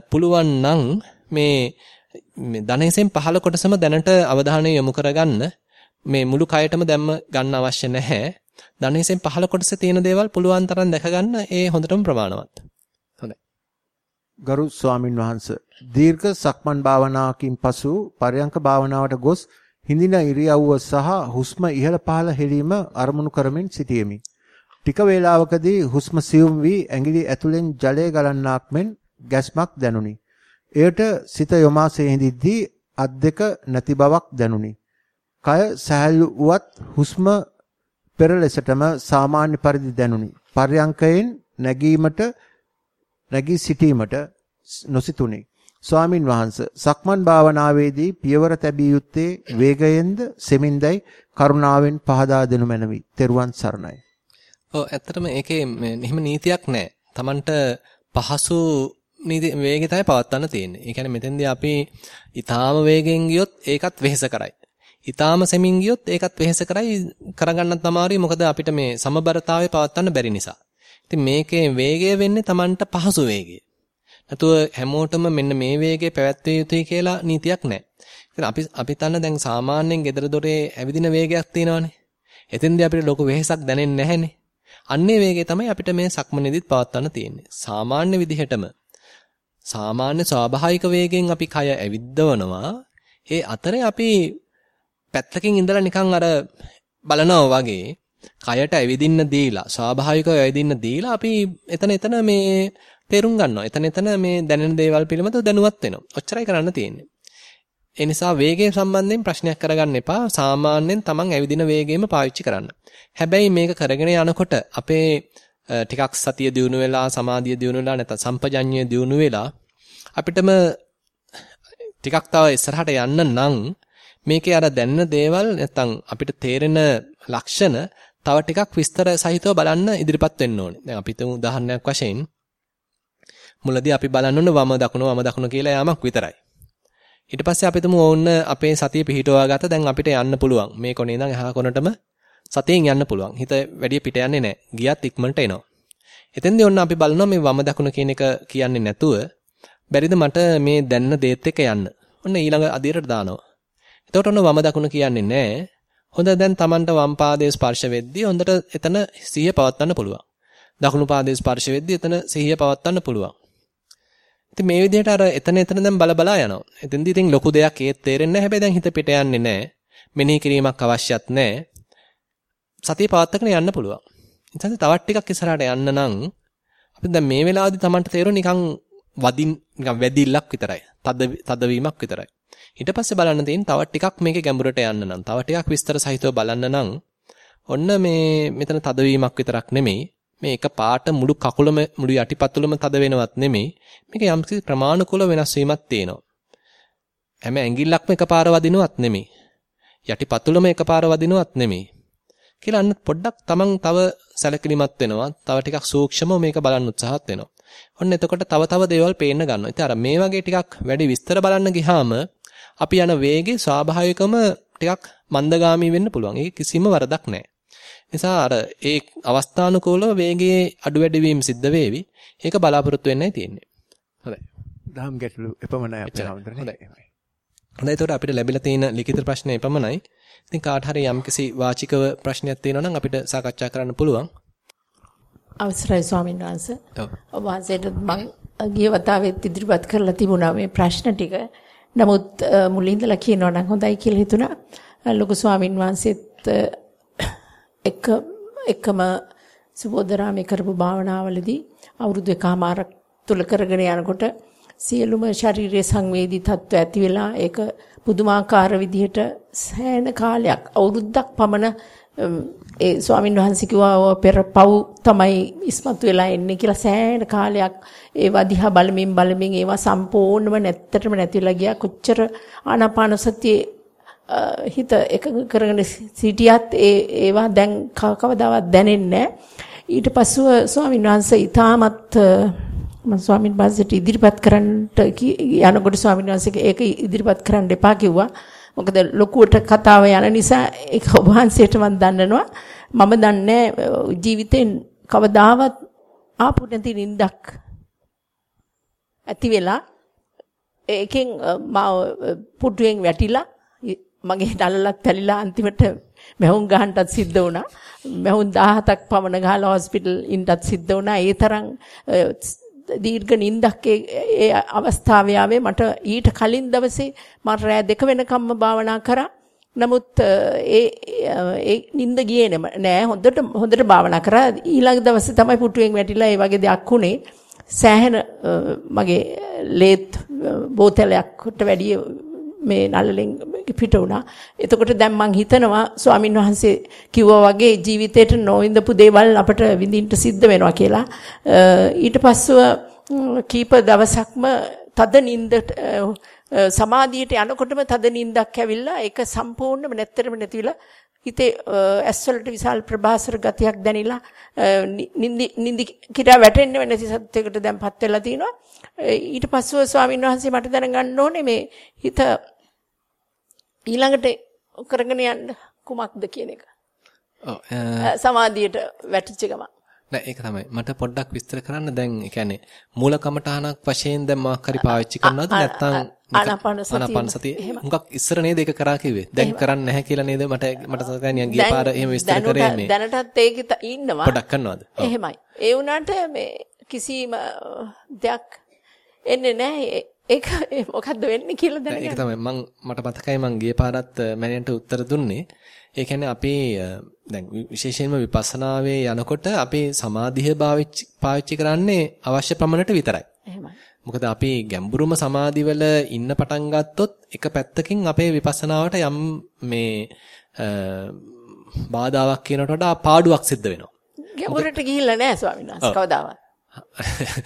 පුළුවන් නම් මේ මේ ධනෙසෙන් පහළ කොටසම දැනට අවධානය යොමු කරගන්න මේ මුළු කයටම දැම්ම ගන්න අවශ්‍ය නැහැ. ධනෙසෙන් පහළ කොටසේ තියෙන දේවල් පුළුවන් තරම් දැක ගන්න ඒ හොඳටම ප්‍රමාණවත්. හොඳයි. ගරු ස්වාමින් වහන්සේ දීර්ඝ සක්මන් භාවනාවකින් පසු පරයන්ක භාවනාවට ගොස් හිඳින ඉරියව්ව සහ හුස්ම ඉහළ පහළ හෙලීම අරමුණු කරමින් සිටියෙමි. ටික වේලාවකදී හුස්ම සියුම් වී ඇඟිලි ඇතුලෙන් ජලය ගලන්නාක් මෙන් ගැස්මක් දැනුනි. එයට සිත යොමා සිටිද්දී අත් දෙක නැති බවක් දැනුනි. කය සහැල්ලු වුවත් හුස්ම පෙර ලෙසටම සාමාන්‍ය පරිදි දැනුනි. පර්යංකයෙන් නැගීමට නැගී සිටීමට නොසිතුනි. ස්වාමින් වහන්සේ සක්මන් භාවනාවේදී පියවර තැබිය යුත්තේ වේගයෙන්ද සෙමින්දයි කරුණාවෙන් පහදා දෙනු මැනවි. තෙරුවන් සරණයි. ඔව් ඇත්තටම ඒකේ එහෙම නීතියක් නැහැ. Tamanට පහසු නීති වේගය තමයි පවත්වන්න තියෙන්නේ. ඒ කියන්නේ මෙතෙන්දී අපි ඊටාම වේගෙන් ගියොත් ඒකත් වෙහෙස කරයි. ඊටාම සෙමින් ගියොත් ඒකත් වෙහෙස කරයි කරගන්නත් අමාරුයි. මොකද අපිට මේ සමබරතාවය පවත්වන්න බැරි නිසා. ඉතින් මේකේ වේගය වෙන්නේ Tamanට පහසු වේගය. නැතුව හැමෝටම මෙන්න මේ වේගයේ පැවැත්විය යුතුයි කියලා නීතියක් නැහැ. ඉතින් අපි අපි තන්න දැන් සාමාන්‍යයෙන් gedara dore ඇවිදින වේගයක් තියෙනවානේ. එතෙන්දී අපිට ලොකු වෙහෙසක් දැනෙන්නේ නැහැනේ. අන්නේ වේගය තමයි අපිට මේ සක්මනේදිත් පවත්වන්න තියෙන්නේ. සාමාන්‍ය විදිහටම සාමාන්‍ය ස්වාභාවික වේගයෙන් අපි කය ඇවිද්දවනවා. ඒ අතරේ අපි පැත්තකින් ඉඳලා නිකන් අර බලනවා වගේ කයට ඇවිදින්න දීලා ස්වාභාවිකව ඇවිදින්න දීලා අපි එතන එතන මේ තේරුම් ගන්නවා. එතන එතන මේ දැනෙන දේවල් පිළිබඳව දැනුවත් වෙනවා. ඔච්චරයි කරන්න තියෙන්නේ. ඒ නිසා වේගය සම්බන්ධයෙන් ප්‍රශ්නයක් කරගන්න එපා. සාමාන්‍යයෙන් Taman ඇවිදින වේගයම පාවිච්චි කරන්න. හැබැයි මේක කරගෙන යනකොට අපේ ටිකක් සතිය දියුණු වෙලා සමාධිය දියුණු වෙලා නැත්නම් සම්පජඤ්ඤය දියුණු වෙලා අපිටම ටිකක් තව ඉස්සරහට යන්න නම් මේකේ අර දැනන දේවල් නැත්නම් අපිට තේරෙන ලක්ෂණ තව ටිකක් විස්තර සහිතව බලන්න ඉදිරිපත් වෙන්න ඕනේ. දැන් අපි තුමු උදාහරණයක් වශයෙන් මුලදී අපි බලන්න ඕන වම දකුණ වම දකුණ කියලා යාමක් විතරයි. ඊට පස්සේ අපි තුමු ඕන්න අපේ සතිය පිහිටවා ගත දැන් අපිට යන්න පුළුවන්. මේ කොනේ ඉඳන් එහා කොනටම සතියෙන් යන්න පුළුවන්. හිත වැඩි පිට යන්නේ නැහැ. ගියත් ඉක්මනට එනවා. එතෙන්දී ඔන්න අපි බලනවා මේ වම දකුණ කියන එක කියන්නේ නැතුව බැරිද මට මේ දැනන දේත් එක්ක යන්න. ඔන්න ඊළඟ අදියරට දානවා. එතකොට ඔන්න වම දකුණ කියන්නේ නැහැ. හොඳ දැන් Tamanට වම් පාදයේ ස්පර්ශ වෙද්දී හොඳට එතන සිහිය පවත්වන්න පුළුවන්. දකුණු පාදයේ ස්පර්ශ වෙද්දී එතන සිහිය පවත්වන්න පුළුවන්. ඉතින් මේ විදිහට අර එතන එතන දැන් බල බලා යනවා. එතෙන්දී ඉතින් ලොකු දෙයක් ඒත් තේරෙන්නේ නැහැ. හැබැයි දැන් හිත පිට යන්නේ නැහැ. මෙනෙහි කිරීමක් අවශ්‍යත් නැහැ. සතිය පවත්වාගෙන යන්න පුළුවන්. ඉතින් තවත් ටිකක් ඉස්සරහට යන්න නම් අපි දැන් මේ වෙලාවේදී Tamanට තේරෙන්නේ නිකන් වදින් නිකන් වැදිල්ලක් විතරයි. තද තදවීමක් විතරයි. ඊට පස්සේ බලන්න තියෙන තව ටිකක් මේකේ ගැඹුරට යන්න නම් තව ටිකක් විස්තර සහිතව බලන්න නම් ඔන්න මේ මෙතන තදවීමක් විතරක් නෙමෙයි. මේ එක පාට මුළු කකුලම මුළු යටිපතුලම තද වෙනවත් නෙමෙයි. මේක යම්කිසි ප්‍රමාණිකුල වෙනස් වීමක් තියෙනවා. හැම ඇඟිල්ලක්ම එකපාර වදිනවත් නෙමෙයි. යටිපතුලම එකපාර වදිනවත් නෙමෙයි. කියලා අන්න පොඩ්ඩක් තමන් තව සැලකිලිමත් වෙනවා. තව ටිකක් සූක්ෂමව මේක බලන්න උත්සාහත් වෙනවා. ඔන්න එතකොට තව තව දේවල් පේන්න ගන්නවා. ඉතින් අර මේ වගේ ටිකක් වැඩි විස්තර බලන්න ගියාම අපි යන වේගේ ස්වාභාවිකම ටිකක් මන්දගාමී වෙන්න පුළුවන්. ඒක කිසිම වරදක් නැහැ. නිසා අර ඒ අවස්ථානුකූලව වේගයේ අඩු වැඩි වීම සිද්ධ වේවි. ඒක බලාපොරොත්තු වෙන්නයි තියෙන්නේ. හොඳයි. දහම් ගැටලු එපමණයි අපේ හඳුනන්නේ. හොඳයි. හොඳයි එතකොට අපිට ලැබිලා තියෙන ලිඛිත ප්‍රශ්න එපමණයි. ඉතින් කාට හරි යම්කිසි වාචිකව ප්‍රශ්නයක් තියෙනවා නම් අපිට සාකච්ඡා කරන්න පුළුවන්. අවසරයි ස්වාමීන් වහන්සේ. ඔව්. වහන්සේට මම ගිය වතාවෙත් ඉදිරිපත් කරලා තිබුණා මේ ප්‍රශ්න ටික. නමුත් මුලින්දලා කියනවා නම් හොඳයි කියලා හිතුණා. ලොකු ස්වාමින් වහන්සේත් එක එකම සුබෝධරාමේ කරපු භාවනාවලදී අවුරුදු එකමාරක් තුල කරගෙන යනකොට සියලුම ශාරීරික සංවේදී තත්ත්ව ඇති වෙලා ඒක පුදුමාකාර විදිහට සෑහෙන කාලයක් අවුරුද්දක් පමණ ඒ ස්වාමින් වහන්සේ කිව්වා පෙර පව් තමයි ඉස්මතු වෙලා එන්නේ කියලා සෑහෙන කාලයක් ඒවා දිහා බලමින් බලමින් ඒවා සම්පූර්ණව නැත්තටම නැතිලා ගියා. කොච්චර ආනාපාන සතියේ හිත එකඟ කරගෙන සිටියත් ඒ ඒවා දැන් කවදාවත් දැනෙන්නේ ඊට පස්සුව ස්වාමීන් වහන්සේ ඊටමත් මම ස්වාමීන් වහන්සේට ඉදිරිපත් කරන්නට යනකොට ස්වාමීන් වහන්සේ ඒක ඉදිරිපත් කරන්න එපා කිව්වා. මොකද ලොකුවට කතාව යන නිසා ඒක ඔබ වහන්සේට මම දන්නනවා මම දන්නේ ජීවිතෙන් කවදාවත් ආපු නැති නින්දක් ඇති වෙලා ඒකෙන් මම පුටුවෙන් වැටිලා මගේ නළලත් පැලිලා අන්තිමට මැහුම් ගහන්නත් සිද්ධ වුණා. මැහුම් 17ක් පමණ ගහලා හොස්පිටල් ඉන්නත් සිද්ධ වුණා. ඒ තරම් දීර්ඝ නිින්දක් ඒ අවස්ථාවේ ආවේ මට ඊට කලින් දවසේ මම රෑ දෙක වෙනකම්ම භාවනා කරා. නමුත් ඒ ඒ නිින්ද ගියේ නෑ හොඳට හොඳට භාවනා කරා. ඊළඟ දවසේ තමයි පුටුවෙන් වැටිලා ඒ වගේ දෙයක් උනේ. සෑහෙන මගේ ලේත් බෝතලයක්ට වැඩිය මේ නළලෙන් පිට වුණා. එතකොට දැන් මං හිතනවා ස්වාමින් වහන්සේ කිව්වා වගේ ජීවිතේට නොවින්දපු දේවල් අපට විඳින්න සිද්ධ වෙනවා කියලා. ඊට පස්සෙ කීප දවසක්ම තද නින්දට සමාධියට යනකොටම තද නින්දක් ඇවිල්ලා ඒක සම්පූර්ණයෙන්ම නැත්තරම නැතිලා හිතේ ඇස්වලට විශාල ප්‍රභාසර ගතියක් දැනිලා නිදි නිදි කිරා වැටෙන්නේ නැති සත්‍යයකට දැන්පත් වෙලා තිනවා ඊට පස්සෙ ස්වාමීන් වහන්සේ මට දැනගන්න ඕනේ මේ හිත ඊළඟට කරගෙන යන්න කුමක්ද කියන එක. ඔව් සමාධියට වැටිච්ච ගමන්. නෑ ඒක තමයි. මට පොඩ්ඩක් විස්තර කරන්න දැන් ඒ කියන්නේ මූල කමඨහනක් වශයෙන් දැන් මොකක් හරි පාවිච්චි කරනවද නැත්නම් ආනාපාන සතිය. මුගක් ඉස්සර නේද ඒක කරා කිව්වේ. දැන් කරන්නේ නැහැ කියලා නේද මට මට සතනියන් ගිය පාර එහෙම විස්තර කරේ මේ. දැනටත් ඒක ඉන්නවා. පොඩ්ඩක් කරනවද? එහෙමයි. ඒ වුණාට මේ කිසිම දෙයක් එන්නේ නැහැ. ඒක මොකද්ද වෙන්නේ කියලා දැනගන්න. ඒක තමයි මම මට මතකයි මම ගිය පාරත් මැනියන්ට උත්තර දුන්නේ. ඒ කියන්නේ අපි දැන් විශේෂයෙන්ම විපස්සනාවේ යනකොට අපි සමාධිය පාවිච්චි කරන්නේ අවශ්‍ය ප්‍රමාණයට විතරයි. එහෙමයි. මොකද අපි ගැඹුරුම සමාධිවල ඉන්න පටන් ගත්තොත් එක පැත්තකින් අපේ විපස්සනාවට යම් මේ බාධාවක් කියනට වඩා පාඩුවක් සිද්ධ වෙනවා. ගැඹුරට ගිහිල්ලා නැහැ ස්වාමීන් වහන්සේ කවදාවත්.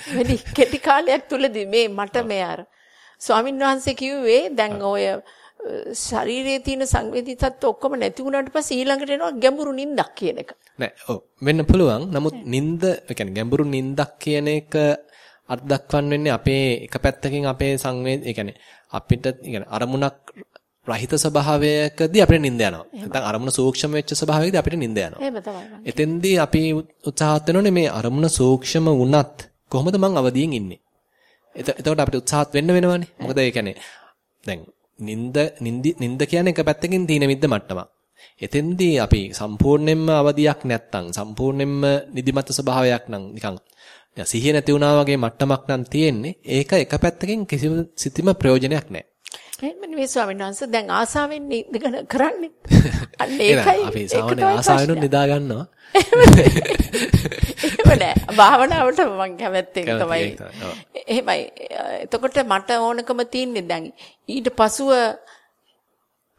වැඩි කෙටි කාලයක් තුලදී මේ මට මේ අර ස්වාමීන් වහන්සේ කිව්වේ දැන් ඔය ශරීරයේ තියෙන සංවේදී තත්ත්ව ඔක්කොම නැති වුණාට පස්සේ ඊළඟට එනවා ගැඹුරු නිින්දක් කියන එක. නෑ ඔව් වෙන්න පුළුවන්. නමුත් නිින්ද ඒ කියන්නේ ගැඹුරු නිින්දක් කියන එක අර්ථ දක්වන්න වෙන්නේ අපේ එක පැත්තකින් අපේ සංවේද ඒ කියන්නේ අපිට ඒ කියන්නේ අරමුණක් රහිත ස්වභාවයකදී අපිට නිින්ද යනවා. නැත්නම් අරමුණ සූක්ෂම වෙච්ච ස්වභාවයකදී අපිට නිින්ද යනවා. එහෙම තමයි. එතෙන්දී අපි උත්සාහත් වෙනෝනේ මේ අරමුණ සූක්ෂම වුණත් කොහොමද මං අවදියෙන් ඉන්නේ? එතකොට අපිට උත්සාහත් වෙන්න වෙනවනේ. මොකද ඒ කියන්නේ දැන් නින්ද නින්ද කියන්නේ එක පැත්තකින් තීන මිද්ද මට්ටමක්. එතෙන්දී අපි සම්පූර්ණයෙන්ම අවදියක් නැත්තම් සම්පූර්ණයෙන්ම නිදිමත ස්වභාවයක් නම් නිකන් සිහිය නැති වුණා වගේ මට්ටමක් නම් තියෙන්නේ. ඒක එක පැත්තකින් කිසිම සිතීම ප්‍රයෝජනයක් නැහැ. එහෙම නෙවෙයි ස්වාමීන් වහන්සේ දැන් ආසාවෙන් ඉඳගෙන කරන්නේ. අන්න ඒකයි අපි සාමාන්‍ය ආසාවෙන් නිදා ගන්නවා. එහෙම නෑ. භාවනාවට මම කැමැත්තෙන් තමයි. එහෙමයි. එතකොට මට ඕනකම තියෙන්නේ දැන් ඊට පසුව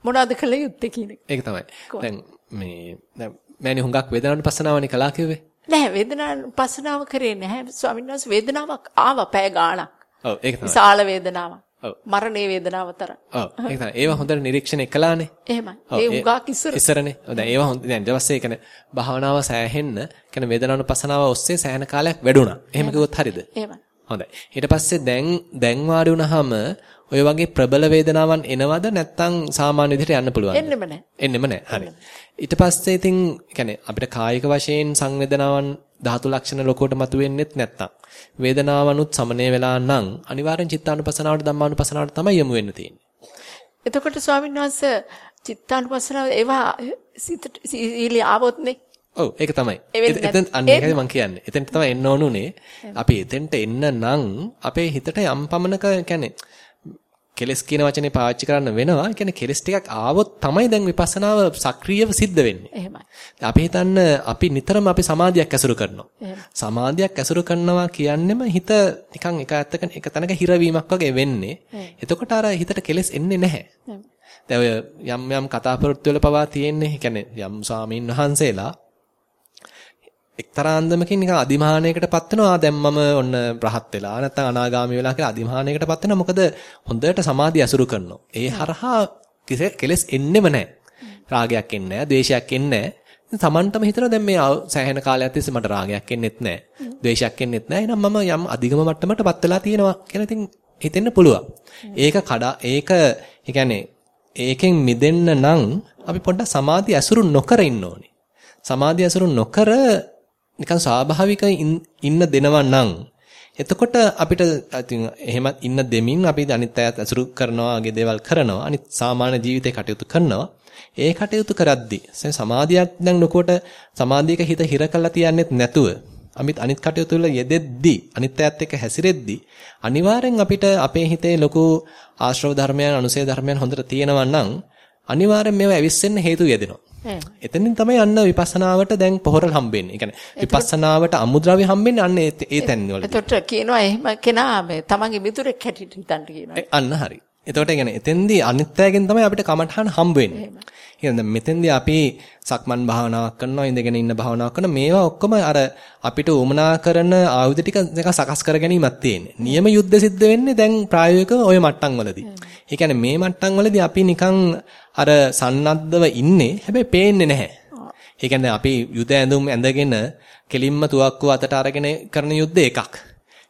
මොනවද කළ යුත්තේ කියන එක. ඒක තමයි. දැන් මේ දැන් මෑණි හුඟක් වේදනාවට පස්සනාවනේ කලා කිව්වේ. නෑ වේදනාවට පස්සනාව කරේ නැහැ. ස්වාමීන් වහන්සේ වේදනාවක් ආවා පැය ගාණක්. ඔව් ඒක තමයි. විශාල වේදනාවක්. මරණේ වේදනාව තරම්. ඔව් ඒක තමයි. ඒවා හොඳට නිරීක්ෂණය කළානේ. එහෙමයි. ඒ උගාක් ඉස්සර. ඉස්සරනේ. දැන් ඒවා හොඳ දැන් ඊට පස්සේ කියන්නේ භාවනාව සෑහෙන්න කියන්නේ වේදනානුපසනාව ඔස්සේ සෑහෙන කාලයක් වැඩුණා. එහෙම කිව්වොත් හරියද? එහෙමයි. හොඳයි. ඊට පස්සේ දැන් දැන් වාඩි වුණාම ඔය වගේ ප්‍රබල වේදනාවන් එනවද නැත්නම් සාමාන්‍ය විදිහට යන්න පුළුවන්ද? එන්නෙම නැහැ. එන්නෙම නැහැ. හරි. ඊට පස්සේ ඉතින් කියන්නේ අපිට කායික වශයෙන් සංවේදනාවන් ධාතු ලක්ෂණ ලොකෝට මතුවෙන්නෙත් නැත්තම් වේදනාවනුත් සමනය වෙලා නම් අනිවාර්යෙන් චිත්තානුපසනාවට ධම්මානුපසනාවට තමයි යමු වෙන්න තියෙන්නේ. එතකොට ස්වාමීන් වහන්සේ චිත්තානුපසනාව ඒවා සීලී ආවොත්නේ ඔව් ඒක තමයි. එතෙන් අන්න ඒකයි මම කියන්නේ. එතෙන්ට තමයි එන්න ඕනුනේ. අපි එතෙන්ට එන්න නම් අපේ හිතට යම් පමණක කියන්නේ කෙලස් කියන වචනේ පාවිච්චි කරන්න වෙනවා. ඒ කියන්නේ කෙලස් ටිකක් ආවොත් තමයි දැන් විපස්සනාව සක්‍රියව සිද්ධ වෙන්නේ. එහෙමයි. අපි හිතන්න අපි නිතරම අපි සමාධියක් ඇසුරු කරනවා. සමාධියක් ඇසුරු කරනවා කියන්නෙම හිත නිකන් එක ඇත්තක එක තැනක හිරවීමක් වගේ වෙන්නේ. එතකොට අර හිතට කෙලස් එන්නේ නැහැ. දැන් යම් යම් කතාපොරොත්තු වල පවා තියෙන්නේ. ඒ කියන්නේ යම් ස්වාමීන් වහන්සේලා එක්තරා අන්දමකින් නිකන් අදිමහානයකටපත් වෙනවා. දැන් මම ඔන්න රහත් වෙලා නැත්නම් අනාගාමී වෙලා කියලා අදිමහානයකටපත් වෙනවා. මොකද හොඳට සමාධිය අසුරු කරනවා. ඒ හරහා කෙලස් එන්නෙම නැහැ. රාගයක් එන්නේ නැහැ, ද්වේෂයක් එන්නේ නැහැ. තමන්ටම හිතනවා දැන් මේ සෑහෙන කාලයක් තිස්සේ මට රාගයක් එන්නෙත් නැහැ. ද්වේෂයක් එන්නෙත් නැහැ. එහෙනම් මම යම් අධිගම මට්ටමකටපත් වෙලා තියෙනවා කියලා ඉතින් හිතෙන්න පුළුවන්. ඒක කඩා ඒක ඒ ඒකෙන් මිදෙන්න නම් අපි පොඩ්ඩක් සමාධිය අසුරු නොකර ඉන්න ඕනේ. සමාධිය අසුරු නොකර නිකන් ස්වාභාවික ඉන්න දෙනවා නම් එතකොට අපිට ඉතින් එහෙමත් ඉන්න දෙමින් අපි අනිත් අයත් අසුරු කරනවා වගේ දේවල් කරනවා අනිත් සාමාන්‍ය ජීවිතේ කටයුතු කරනවා. ඒ කටයුතු කරද්දි සමාධියක් දැන් ලොකුවට සමාධියක හිත හිර කරලා තියන්නෙත් නැතුව අමිත් අනිත් කටයුතු වල යෙදෙද්දි අනිත් අයත් එක්ක හැසිරෙද්දි අනිවාර්යෙන් අපිට අපේ හිතේ ලොකු ආශ්‍රව ධර්මයන් අනුසය ධර්මයන් හොඳට තියෙනවා නම් අනිවාර්යෙන් මේවා ඇවිස්සෙන්න හේතු යෙදෙනවා. එතනින් තමයි අන්න විපස්සනාවට දැන් පොහොර හම්බෙන්නේ. ඒ කියන්නේ විපස්සනාවට අමුද්‍රව්‍ය හම්බෙන්නේ අන්න ඒ තැන් වල. එතකොට කියනවා එහෙම කෙනා මේ තමන්ගේ මිතුරෙක් හැටියට හිතන්න කියනවා. අන්න හරි. එතකොට කියන්නේ එතෙන්දී අනිත්‍යයෙන් තමයි අපිට කමඨහන් හම්බ වෙන්නේ. කියන්නේ මෙතෙන්දී අපි සක්මන් භාවනාවක් කරනවා ඉඳගෙන ඉන්න භාවනාවක් කරන මේවා ඔක්කොම අර අපිට උමනා කරන ආයුධ ටික එක සකස් කර ගැනීමක් තියෙන්නේ. නියම යුද්ධ සිද්ධ වෙන්නේ දැන් ප්‍රායෝගිකව ওই මට්ටම් වලදී. ඒ කියන්නේ මේ මට්ටම් වලදී අපි නිකන් අර සන්නද්ධව ඉන්නේ හැබැයි පේන්නේ නැහැ. ඒ කියන්නේ අපි යුද ඇඳුම් ඇඳගෙන කෙලින්ම තුවක්කුව අතට අරගෙන කරන යුද්ධ එකක්.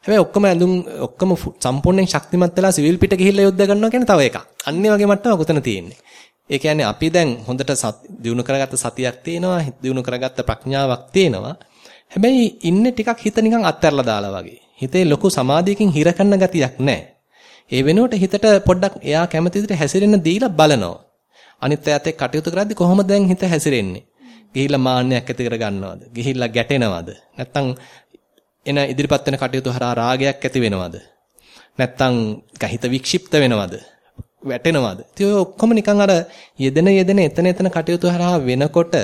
හැබැයි ඔක්කොම ඇඳුම් ඔක්කොම සම්පූර්ණයෙන් ශක්තිමත් වෙලා සිවිල් පිට ගිහිල්ලා යුද්ධ කරනවා කියන්නේ තව එකක්. අන්නේ වගේ මට්ටමක් උතන තියෙන්නේ. ඒ කියන්නේ අපි දැන් හොඳට දිනු කරගත්ත සතියක් තියෙනවා, දිනු කරගත්ත ප්‍රඥාවක් තියෙනවා. හැබැයි ඉන්නේ ටිකක් හිත නිකන් අත්හැරලා දාලා වගේ. හිතේ ලොකු සමාධියකින් හිර කරන ගතියක් නැහැ. ඒ වෙනුවට හිතට පොඩ්ඩක් එයා කැමති විදිහට හැසිරෙන්න දීලා බලනවා. අනිත් අයත් එක්ක කටයුතු කරද්දි කොහොමද දැන් හිත හැසිරෙන්නේ? ගිහිල්ලා මාන්නයක් ඇති කර ගන්නවද? ගිහිල්ලා ගැටෙනවද? නැත්තම් එන ඉදිරිපත් වෙන කටයුතු හරහා රාගයක් ඇති වෙනවද? නැත්තම් හිත වික්ෂිප්ත වෙනවද? වැටෙනවද? ඉතින් ඔය ඔක්කොම නිකන් අර යෙදෙන යෙදෙන එතන එතන කටයුතු හරහා වෙනකොට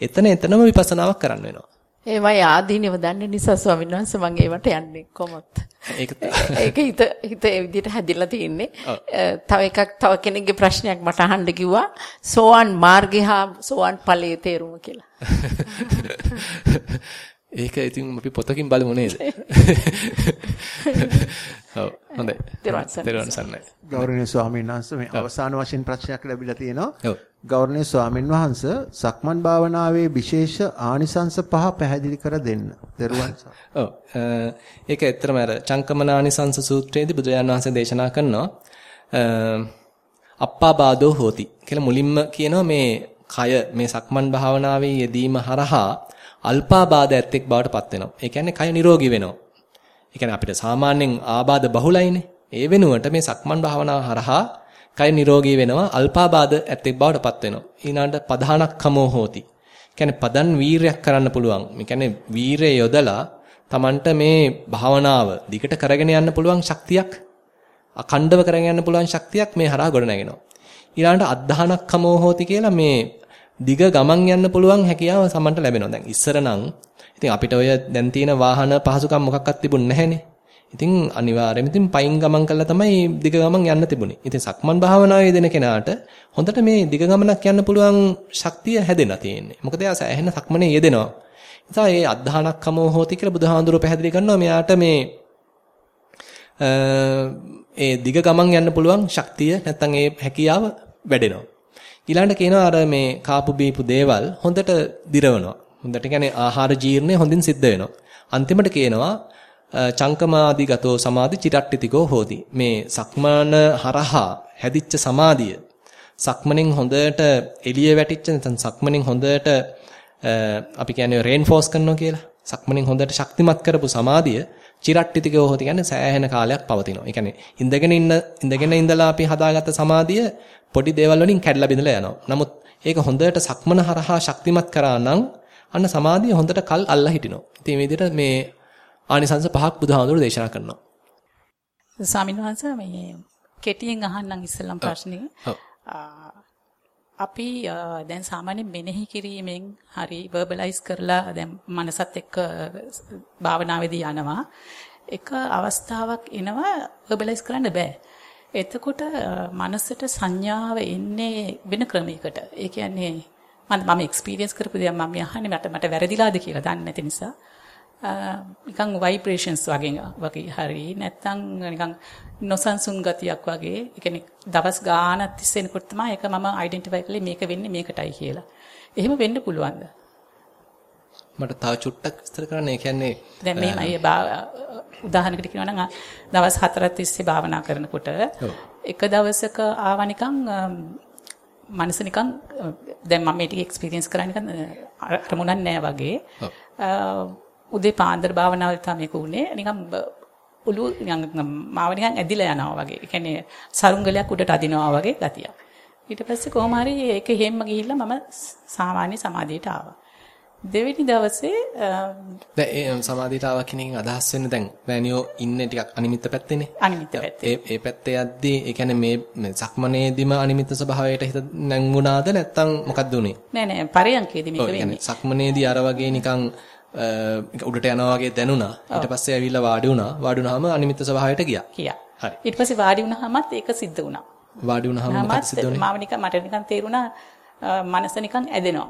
එතන එතනම විපස්සනාවක් කරන්න වෙනවා. ඒවයි ආදීනව දන්න නිසා ස්වාමීන් වහන්සේ මම ඒවට යන්නේ කොහොමද? ඒක ඒක හිත හිත ඒ විදිහට හැදිලා තියෙන්නේ. තව එකක් තව කෙනෙක්ගේ ප්‍රශ්නයක් මට අහන්න කිව්වා සෝවන් මාර්ගය හා සෝවන් ඵලයේ තේරුම කියලා. ඒක ඉතින් අපි පොතකින් බලමු නේද? ඔව් හොඳයි. දරුවන් සන්නයි. ගෞරවනීය ස්වාමීන් වහන්සේ මේ අවසාන වශයෙන් ප්‍රශ්නයක් ලැබිලා තියෙනවා. ඔව්. ගෞරවනීය ස්වාමීන් වහන්සේ සක්මන් භාවනාවේ විශේෂ ආනිසංස පහ පැහැදිලි කර දෙන්න. දරුවන් ඔව්. ඒක ඇත්තටම අර චංකමනානිසංස සූත්‍රයේදී බුදුරජාණන් වහන්සේ දේශනා කරනවා අප්පාබාදෝ හෝති කියලා මුලින්ම කියනවා මේ කය මේ සක්මන් භාවනාවේ යෙදීම හරහා අල්පාබාධ ඇත්තෙක් බවට පත් වෙනවා. ඒ කියන්නේ කය නිරෝගී වෙනවා. ඒ කියන්නේ අපිට සාමාන්‍යයෙන් ආබාධ බහුලයිනේ. ඒ වෙනුවට මේ සක්මන් භාවනාව හරහා කය නිරෝගී වෙනවා අල්පාබාධ ඇත්තෙක් බවට පත් වෙනවා. ඊළඟට පධානක්කමෝ හෝති. කියන්නේ පදන් වීරයක් කරන්න පුළුවන්. මේ කියන්නේ වීරය යොදලා Tamanට මේ භාවනාව දිගට කරගෙන යන්න පුළුවන් ශක්තියක් අඛණ්ඩව කරගෙන යන්න පුළුවන් ශක්තියක් මේ හරහා ගොඩ නැගෙනවා. ඊළඟට අද්ධානක්කමෝ හෝති කියලා මේ දිග ගමන් යන්න පුළුවන් හැකියාව සමන්ට ලැබෙනවා. දැන් ඉස්සර නම් ඉතින් අපිට ඔය දැන් තියෙන වාහන පහසුකම් මොකක්වත් තිබුණ නැහැනේ. ඉතින් අනිවාර්යයෙන්ම ඉතින් පයින් ගමන් කළා තමයි දිග ගමන් යන්න තිබුණේ. ඉතින් සක්මන් භාවනාවේ දෙන කෙනාට හොඳට මේ දිග ගමනක් යන්න පුළුවන් ශක්තිය හැදෙලා තියෙන්නේ. මොකද එයා සෑහෙන සක්මනේ යෙදෙනවා. නිසා මේ අද්ධානක්කමෝ හෝති කියලා බුදුහාඳුරෝ පැහැදිලි කරනවා මෙයාට මේ ඒ දිග ගමන් යන්න පුළුවන් ශක්තිය නැත්තම් ඒ හැකියාව වැඩෙනවා. ඊළඟට කියනවා අර මේ කාපු බීපු දේවල් හොඳට දිරවනවා. හොඳට කියන්නේ ආහාර ජීර්ණය හොඳින් සිද්ධ වෙනවා. අන්තිමට කියනවා චංකමාදි ගතෝ සමාධි චිරට්ටිතිකෝ හෝති. මේ සක්මන හරහා හැදිච්ච සමාධිය සක්මණෙන් හොඳට එළිය වැටිච්ච නැත්නම් සක්මණෙන් හොඳට අපි කියන්නේ රේන්ෆෝස් කරනවා කියලා. සක්මණෙන් හොඳට ශක්තිමත් කරපු සමාධිය චිරට්ටිතිකෝ හොති කියන්නේ සෑහෙන කාලයක් පවතිනවා. ඒ කියන්නේ ඉඳගෙන ඉන්න ඉඳගෙන ඉඳලා අපි හදාගත්ත සමාධිය පොඩි දේවල් වලින් කැඩලා බිඳලා යනවා. නමුත් ඒක හොඳට සක්මන හරහා ශක්තිමත් කරා නම් අන්න සමාධිය හොඳට කල් අල්ලා හිටිනවා. ඉතින් මේ විදිහට මේ ආනිසංස පහක් බුදුහාමුදුරු දේශනා කරනවා. ස්වාමීන් වහන්සේ මේ කෙටියෙන් අහන්නම් ඉස්සෙල්ලම් ප්‍රශ්නේ. අපි දැන් සාමාන්‍යයෙන් මෙනෙහි කිරීමෙන් හරි වර්බලයිස් කරලා දැන් මනසත් එක්ක භාවනාවේදී යනවා. එක අවස්ථාවක් එනවා වර්බලයිස් කරන්න බෑ. එතකොට මනසට සංඥාව එන්නේ වෙන ක්‍රමයකට. ඒ කියන්නේ මම මම එක්ස්පීරියන්ස් කරපු දේ මම අහන්නේ මට මට වැරදිලාද කියලා දන්නේ නැති නිසා. නිකන් ভাইබ්‍රේෂන්ස් වගේ වගේ හරි නැත්නම් නිකන් නොසන්සුන් ගතියක් වගේ. ඒ කියන්නේ දවස් ගානක් තිස්සෙනකොට තමයි ඒක මම අයිඩෙන්ටිෆයි කළේ මේක වෙන්නේ මේකටයි කියලා. එහෙම වෙන්න පුළුවන්ද? මට තව චුට්ටක් විස්තර කරන්න. ඒ කියන්නේ දැන් මේ උදාහරණයකට කියනවා නම් දවස් 4ක් තිස්සේ භාවනා කරනකොට එක දවසක ආවා නිකන් මනස නිකන් දැන් මම මේ ටික එක්ස්පීරියන්ස් කරා නිකන් අරමුණක් නැහැ වගේ උදේ පාන්දර භාවනාවල් තමයි මේක උනේ නිකන් ඔළුව නිකන් මාව නිකන් ඇදිලා යනවා වගේ. ඒ කියන්නේ සරුංගලයක් උඩට අදිනවා වගේ ගතියක්. ඊට පස්සේ කොහොම හරි ඒක හැම්ම ගිහිල්ලා මම සාමාන්‍ය සමාධියට ආවා. දෙවෙනි දවසේ දැන් සමාධියට ආවා කියන එකෙන් අදහස් වෙන්නේ දැන් මෑනියෝ ඉන්නේ ටිකක් අනිමිත්ත පැත්තේනේ. අනිමිත්ත පැත්තේ. ඒ ඒ පැත්තේ යද්දී ඒ කියන්නේ මේ සක්මනේදිම අනිමිත්ත ස්වභාවයට හිත නැංගුණාද නැත්නම් මොකක්ද උනේ? නෑ නෑ පරයන්කේදී මේක වෙන්නේ. සක්මනේදී අර වගේ නිකන් උඩට යනවා වගේ දැනුණා. ඊට පස්සේ ඇවිල්ලා වාඩි වුණා. වාඩි වුණාම අනිමිත්ත ස්වභාවයට ගියා. ගියා. හරි. ඊට පස්සේ වාඩි වුණාමත් ඒක සිද්ධ වුණා. වාඩි වුණාම මොකක්ද සිද්ධ වෙන්නේ? මම නිකන් මට නිකන් තේරුණා මනස නිකන් ඇදෙනවා.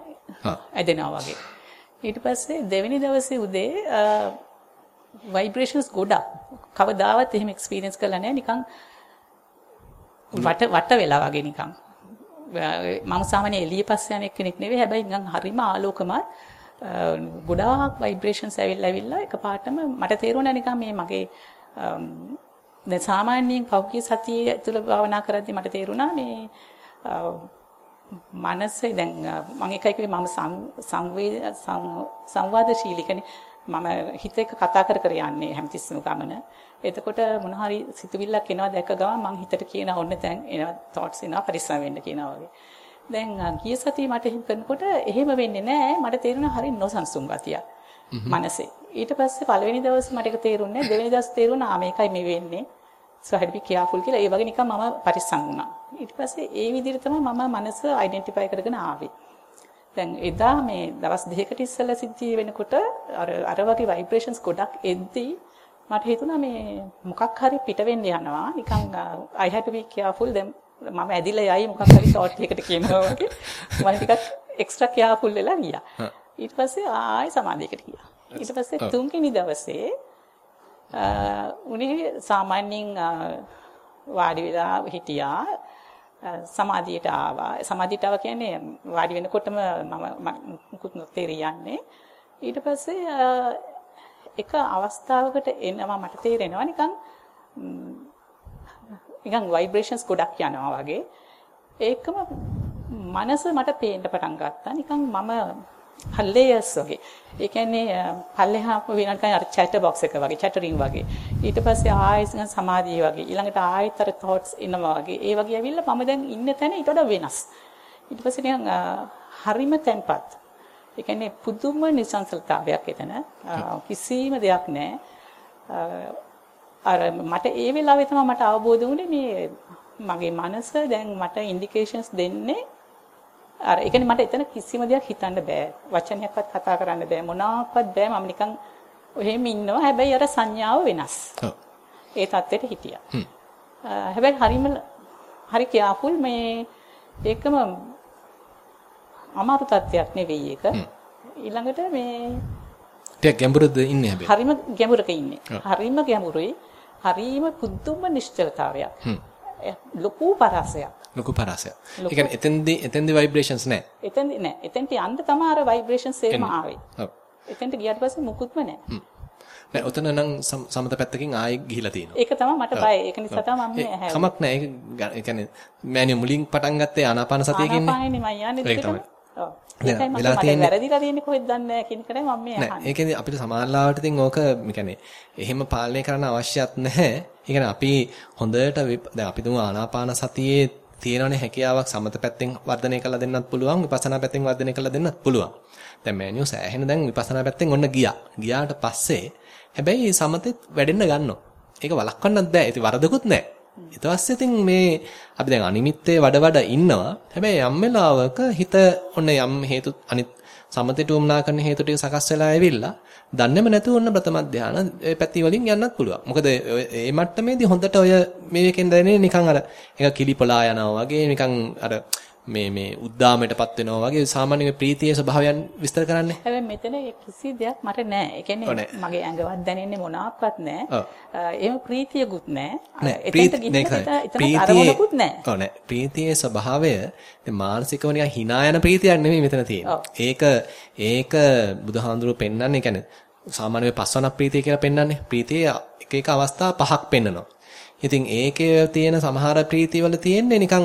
ඇදෙනවා වගේ. ඊට පස්සේ දෙවෙනි දවසේ උදේ ভাইබ්‍රේෂන්ස් ගොඩක්. කවදාවත් එහෙම එක්ස්පීරියන්ස් කරලා නැහැ. නිකන් වට වට වෙලා වගේ නිකන්. මම සාමාන්‍ය එළිය පස්සේ යන කෙනෙක් නෙවෙයි. හැබැයි නිකන් හරිම ආලෝකමත් ගොඩාක් ভাইබ්‍රේෂන්ස් ඇවිල්ලා ඇවිල්ලා එකපාරටම මට තේරුණා නිකන් මේ මගේ දැන් සාමාන්‍යයෙන් පෞකී සතිය තුළ භාවනා කරද්දී මට තේරුණා මේ මනසේ දැන් මම එකයි කිව්වේ මම සංවේද සංවාදශීලීකනේ මම හිත එක කතා කර කර යන්නේ හැමතිස්සෙම ගමන. එතකොට මොන හරි සිතුවිල්ලක් එනවා දැක්ක ගමන් මං හිතට කියනවා ඔන්න දැන් එනවා thoughts එනවා පරිස්සම් වෙන්න කියනවා වගේ. දැන් ගිය සතියේ මට එහෙම කරනකොට එහෙම වෙන්නේ නැහැ. මට තේරෙනවා හරි නොසන්සුන් ගතියක්. මනසේ. ඊට පස්සේ පළවෙනි දවසේ මට ඒක තේරුන්නේ. දෙවෙනි දවසේ තේරුණා මේකයි මේ වෙන්නේ. So I had to be careful කියලා ඒ වගේ නිකන් මම පරිස්සම් වුණා. ඊට පස්සේ ඒ විදිහට තමයි මම මනස අයිඩෙන්ටිෆයි කරගෙන ආවේ. දැන් එදා මේ දවස් දෙකකට ඉස්සෙල්ලා සිද්ධිය වෙනකොට අර අර වගේ ভাইබ්‍රේෂන්ස් ගොඩක් එද්දී මට හිතුණා මේ මොකක් හරි පිට වෙන්න යනවා. නිකන් I had to be careful. then මම ඇදිලා යයි මොකක් හරි ෂෝට් එකකට කියනවා වගේ. මම ටිකක් එක්ස්ට්‍රා කෙයාෆුල් වෙලා ගියා. ඊට පස්සේ ආයෙ සමාධියකට ගියා. ඊට පස්සේ තුන්වෙනි දවසේ උනේ සාමාන්‍යයෙන් වාඩි වෙලා හිටියා සමාධියට ආවා. සමාධියට ආවා කියන්නේ වාඩි වෙනකොටම මම මුකුත් නොතේරියන්නේ. ඊට පස්සේ එක අවස්ථාවකට එනවා මට තේරෙනවා නිකන් නිකන් ভাইබ්‍රේෂන්ස් ගොඩක් යනවා වගේ. ඒකම මනස මට පේන්න පටන් ගත්තා. නිකන් මම லேයර්ස් වගේ. ඒ කියන්නේ පල්ලෙහා වෙනකන් අර චැටර් බොක්ස් එක වගේ චැටරින් වගේ. ඊට පස්සේ ආයෙත් සමාධිය වගේ. ඊළඟට ආයෙත් අර thoughts එනවා වගේ. ඒ වගේ ඇවිල්ලා මම දැන් ඉන්න තැන ඊට වඩා වෙනස්. ඊට පස්සේ නිකන් හරිම තැම්පත්. ඒ කියන්නේ පුදුම නිසංසලතාවයක් එතන. කිසිම දෙයක් නැහැ. අර මට ඒ වෙලාවේ තමයි මට අවබෝධ වුණේ මේ මගේ මනස දැන් මට ඉන්ඩිකේෂන්ස් දෙන්නේ අර ඒ කියන්නේ මට එතන කිසිම දෙයක් හිතන්න බෑ. වචනයක්වත් කතා කරන්න බෑ. මොනවාක්වත් බෑ. මම නිකන් ඔහෙම ඉන්නවා. හැබැයි අර සංඥාව වෙනස්. ඒ தත්ත්වෙට හිටියා. හැබැයි හරිම හරි කියාපුල් මේ ඒකම අමාරු තත්ත්වයක් නෙවෙයි ඒක. ඊළඟට මේ ටික ගැඹුරද ඉන්නේ හැබැයි. හරිම ගැඹුරක ඉන්නේ. හරිම ගැඹුරුයි. හරිම පුදුම නිශ්චලතාවයක්. ලොකු පරාසයක්. ලොකු පරාසයක්. ඒ කියන්නේ එතෙන්දී එතෙන්දී ভাইබ්‍රේෂන්ස් නැහැ. එතෙන්දී නැහැ. එතෙන්ට යන්න තමයි අර ভাইබ්‍රේෂන්ස් එහෙම ආවේ. ඔව්. එතෙන්ට ගියාට පස්සේ මුකුත්ම නැහැ. නෑ ඔතන නම් සමත පැත්තකින් ආයෙ ගිහිලා තියෙනවා. ඒක තමයි මට බය. ඒක නිසා තමයි මම ඇහැ. කමක් නෑ. ඒක ඒ කියන්නේ මෑණියෝ මුලින් පටන් ගත්තේ ආනාපාන සතිය කියන්නේ. ආනාපානේ මම යන්නේ දෙකට. ඔව්. ඒකයි මම වැරදිලා තියෙන්නේ කොහෙද දන්නේ නෑ කියන කරේ මම මේ අහන්නේ. ඒ කියන්නේ අපිට සමාජලාවට ඉතින් ඕක يعني එහෙම පාලනය කරන්න අවශ්‍යත් නැහැ. ඒ කියන්නේ අපි හොඳට දැන් අපි තුමු ආනාපාන සතියේ තියෙනවනේ හැකියාවක් සමත පැත්තෙන් වර්ධනය කරලා දෙන්නත් පුළුවන් විපස්සනා පැත්තෙන් වර්ධනය කරලා දෙන්නත් පුළුවන්. දැන් මෑනියෝ සෑහෙන දැන් විපස්සනා පැත්තෙන් ඔන්න ගියා. ගියාට පස්සේ හැබැයි සමතෙත් වැඩෙන්න ගන්නවා. ඒක වළක්වන්නත් බෑ. ඉතින් වරදකුත් නැහැ. ඊට පස්සේ ඉතින් මේ අපි දැන් අනිමිත්තේ වඩ වඩ ඉන්නවා. හැබැයි යම් වෙලාවක හිත ඔන්න යම් හේතු අනිත් සමතේට උම්නා කරන හේතු ටික සකස් වෙලා ඇවිල්ලා දන්නේම නැතුව ඔන්න ප්‍රථම ධානය පැති වලින් යන්නත් පුළුවන්. මොකද මේ මට්ටමේදී හොඳට ඔය මේකෙන් දැනෙන්නේ නිකන් අර එක කිලිපලා යනවා වගේ නිකන් අර මේ මේ උද්දාමයටපත් වෙනවා වගේ සාමාන්‍ය ප්‍රීතියේ ස්වභාවයන් විස්තර කරන්නේ. හැබැයි මෙතන කිසි දෙයක් මට නැහැ. ඒ කියන්නේ මගේ ඇඟවත් දැනෙන්නේ මොනවත් නැහැ. එහෙම ප්‍රීතියකුත් නැහැ. එතනට ගිහින් නෑ. ප්‍රීතියේ ස්වභාවය මානසිකව නිකන් hina යන ප්‍රීතියක් නෙමෙයි මෙතන තියෙන්නේ. ඒක ඒක බුදුහාඳුරුව පෙන්වන්නේ කියන්නේ සාමාන්‍ය පස්වන ප්‍රීතිය කියලා පෙන්වන්නේ. ප්‍රීතියේ එක එක අවස්ථා පහක් පෙන්වනවා. ඉතින් ඒකේ තියෙන සමහර ප්‍රීතිවල තියෙන්නේ නිකන්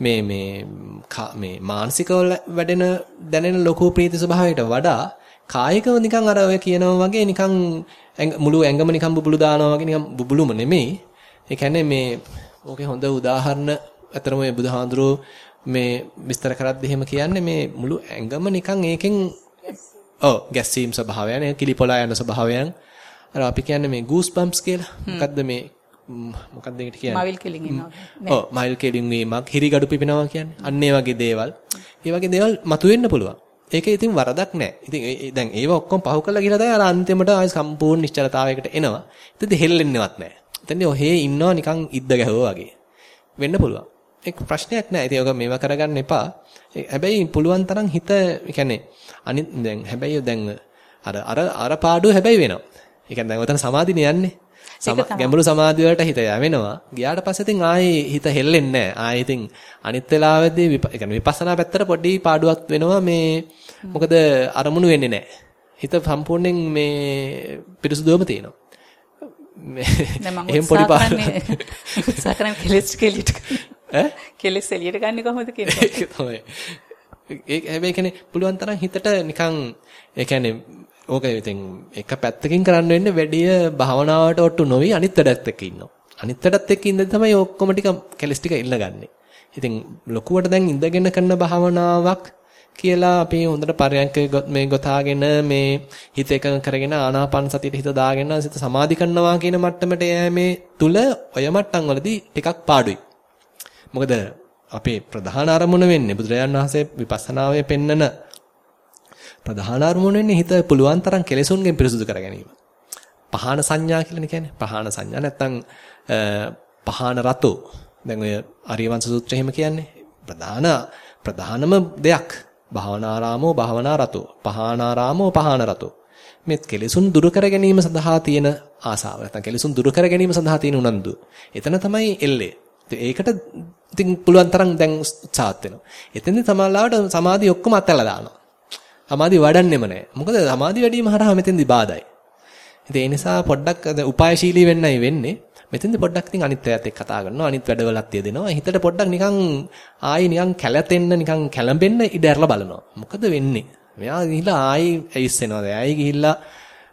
මේ මේ මේ මානසිකව වැඩෙන දැනෙන ලොකු ප්‍රීති ස්වභාවයට වඩා කායිකව නිකන් අර ඔය කියනවා වගේ නිකන් මුළු ඇඟම නිකන් බුබුලු දානවා වගේ නිකන් බුබුලුම නෙමෙයි. ඒ කියන්නේ මේ ඕකේ හොඳ උදාහරණ අතරම මේ බුදුහාඳුරෝ මේ විස්තර කරද්දී එහෙම කියන්නේ මේ මුළු ඇඟම නිකන් ඒකෙන් ඔව් ගැස්සීම් ස්වභාවයන් කිලිපොලා යන ස්වභාවයන් අර අපි කියන්නේ මේ ගූස් බම්ප්ස් කියලා. මොකද්ද මේ මොකක්ද ඒකට කියන්නේ? මයිල් කෙලින් එනවා. ඔව් මයිල් කෙලින් වීමක්, හිරිගඩු පිපෙනවා කියන්නේ. අන්න ඒ වගේ දේවල්. ඒ වගේ දේවල් මතුවෙන්න පුළුවන්. ඒක ඉතින් වරදක් නෑ. ඉතින් දැන් ඒව ඔක්කොම පහු කරලා ගිහලා තමයි අර අන්තිමට ආය සම්පූර්ණ නිශ්චලතාවයකට එනවා. ඉතින් හෙල්ලෙන්නේවත් නෑ. එතනදී ඔහේ ඉන්නවා නිකන් ඉද්ද ගැහුවා වගේ. වෙන්න පුළුවන්. ඒක ප්‍රශ්නයක් නෑ. ඉතින් ඔක මේවා කරගන්න එපා. හැබැයි පුළුවන් තරම් හිත يعني අනිත් දැන් හැබැයි දැන් අර අර අර පාඩුව හැබැයි වෙනවා. ඒ කියන්නේ දැන් ඔතන සමාධිනේ යන්නේ. ගැඹුරු සමාධිය වලට හිත යවෙනවා. ගියාට පස්සේ ඉතින් ආයේ හිත හෙල්ලෙන්නේ නැහැ. ආයේ ඉතින් අනිත් වෙලාවෙදී يعني විපස්සනා පැත්තට පොඩි පාඩුවක් වෙනවා මේ මොකද අරමුණු වෙන්නේ නැහැ. හිත සම්පූර්ණයෙන් මේ පිරිසුදුවම තියෙනවා. එහෙම පොඩි පාඩුවක්. උත්සාහ කරන්නේ කෙලස් කෙලියට. ඈ? කෙලස් එළියට ගන්න කොහොමද කියන්නේ? ඒක තමයි. ඒ හැබැයි කියන්නේ පුළුවන් තරම් හිතට නිකන් ඒ කියන්නේ ඕක ඉතින් එක පැත්තකින් කරන්න වෙන්නේ වැඩිය භාවනාවට ඔට්ටු නොවි අනිත් වැඩත් එක්ක ඉන්නවා. අනිත් වැඩත් එක්ක ඉඳන් තමයි ඔක්කොම ටික කෙලස් ටික ඉල්ලගන්නේ. ඉතින් ලොකුවට දැන් ඉඳගෙන කරන භාවනාවක් කියලා අපි හොඳට පරයන්ක මේ ගොතාගෙන මේ හිත එකඟ කරගෙන ආනාපාන සතියට හිත දාගෙන සිත සමාධි කරනවා කියන මට්ටමට යෑමේ තුල ඔය මට්ටම් වලදී ටිකක් පාඩුයි. මොකද අපේ ප්‍රධාන අරමුණ වෙන්නේ බුදුරජාණන් වහන්සේ විපස්සනාවේ පෙන්නන ප්‍රධාන අරමුණ වෙන්නේ හිත පුළුවන් තරම් කෙලෙසුන්ගෙන් පිරිසුදු කර ගැනීම. පහාන සංඥා කියලානේ කියන්නේ. පහාන සංඥා නැත්තම් පහාන රතෝ. දැන් ඔය ආර්යවංශ සූත්‍රය එහෙම කියන්නේ. ප්‍රධාන ප්‍රධානම දෙයක්. භාවනාරාමෝ භාවනා රතෝ. පහානාරාමෝ පහාන රතෝ. මේ කෙලෙසුන් දුරු කර ගැනීම සඳහා තියෙන ආසාව. නැත්තම් කෙලෙසුන් දුරු කර ගැනීම සඳහා තියෙන උනන්දු. එතන තමයි එල්ලේ. ඒකට ඉතින් පුළුවන් තරම් දැන් උත්සාහත් වෙනවා. එතෙන්දී සමාලාවට සමාධිය ඔක්කොම අතහැලා දානවා. සමාධිය වඩන්නෙම නැහැ. මොකද සමාධිය වැඩිම හරහා මෙතෙන්දී බාධායි. ඉතින් ඒ නිසා පොඩ්ඩක් උපායශීලී වෙන්නයි වෙන්නේ. මෙතෙන්දී පොඩ්ඩක් ඉතින් අනිත් අයත් එක්ක කතා කරනවා. අනිත් වැඩවලත් යෙදෙනවා. හිතට පොඩ්ඩක් නිකන් ආයි නිකන් කැළතෙන්න නිකන් කැළඹෙන්න ඉඩ ඇරලා බලනවා. මොකද වෙන්නේ? මෙයා ගිහිල්ලා ආයි ඇයිස්සෙනවද? ආයි ගිහිල්ලා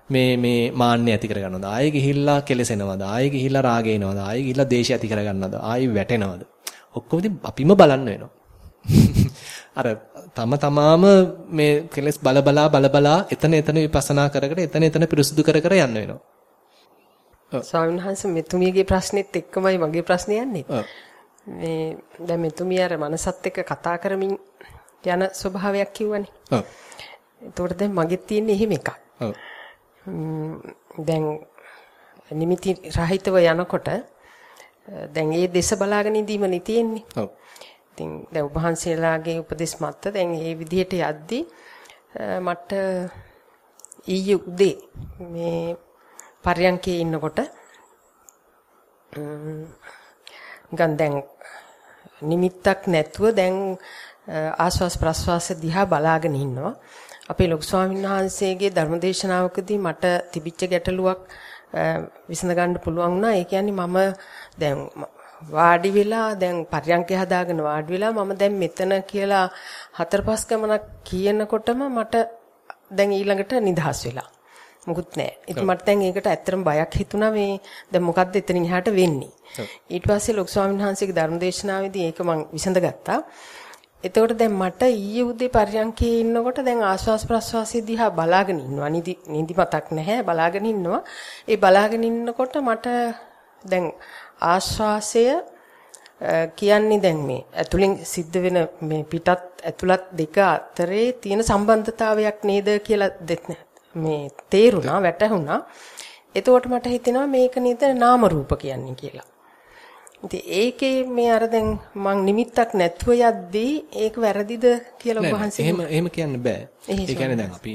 මේ මේ මාන්නය ඇති කරගන්නවද? ආයි ගිහිල්ලා කෙලසෙනවද? ආයි ගිහිල්ලා රාගය එනවද? ආයි ගිහිල්ලා දේශය ඇති කරගන්නවද? ආයි වැටෙනවද? ඔක්කොම ඉතින් අපිම බලන්න වෙනවා. අර තම තමාම මේ කෙලස් බලබලා බලබලා එතන එතන විපස්සනා කර කර එතන එතන පිරිසුදු කර කර යන්න වෙනවා. ස්වාමීන් වහන්සේ මෙතුමියගේ ප්‍රශ්නෙත් එක්කමයි මගේ ප්‍රශ්නේ යන්නේ. මේ දැන් මෙතුමිය අර මනසත් එක්ක කතා කරමින් යන ස්වභාවයක් කිව්වනේ. ඔව්. ඒතකොට දැන් මගෙත් තියෙන්නේ එහෙම එකක්. ඔව්. දැන් නිමිති රහිතව යනකොට දැන් ඒ දේශ බලාගෙන ඉඳීමනේ තියෙන්නේ. ඔව්. ඉතින් දැන් ඔබ වහන්සේලාගේ උපදෙස් මත දැන් මේ විදිහට යද්දී මට ඊයේ උදේ මේ පර්යන්කේ ඉන්නකොට ගන් දැන් නිමිත්තක් නැතුව දැන් ආස්වාස් ප්‍රස්වාස දිහා බලාගෙන ඉන්නවා. අපේ ලොකු ස්වාමීන් වහන්සේගේ ධර්මදේශනාවකදී මට තිබිච්ච ගැටලුවක් විසඳ ගන්න පුළුවන් වුණා. ඒ කියන්නේ මම දැන් වාඩි වෙලා දැන් පර්යන්කය හදාගෙන වාඩි වෙලා මම දැන් මෙතන කියලා හතර පහ ගමනක් කියනකොටම මට දැන් ඊළඟට නිදහස් වෙලා. මොකුත් නැහැ. ඉතින් මට දැන් ඒකට ඇත්තටම බයක් හිතුණා මේ දැන් මොකද්ද එතනින් එහාට වෙන්නේ. ඊට පස්සේ ලොකු ස්වාමීන් වහන්සේගේ ධර්මදේශනාවේදී ඒක මම විසඳගත්තා. එතකොට දැන් මට ඊයේ උදේ පර්යන්කේ ඉන්නකොට දැන් ආශ්වාස ප්‍රශ්වාසයේ දිහා බලාගෙන ඉන්නවා. නිදි නිදි මතක් නැහැ බලාගෙන ඉන්නවා. ඒ බලාගෙන ඉන්නකොට මට දැන් ආශ්වාසය කියන්නේ දැන් මේ ඇතුලෙන් සිද්ධ වෙන මේ පිටත් ඇතුළත් දෙක අතරේ තියෙන සම්බන්ධතාවයක් නේද කියලා මේ තේරුණා වැටහුණා. එතකොට මට හිතෙනවා මේක නේද නාම රූප කියන්නේ කියලා. ඉතින් ඒකේ මේ අර දැන් මං නිමිත්තක් නැතුව යද්දී ඒක වැරදිද කියලා ඔබ වහන්සේ එහෙම එහෙම කියන්න බෑ. ඒ කියන්නේ දැන් අපි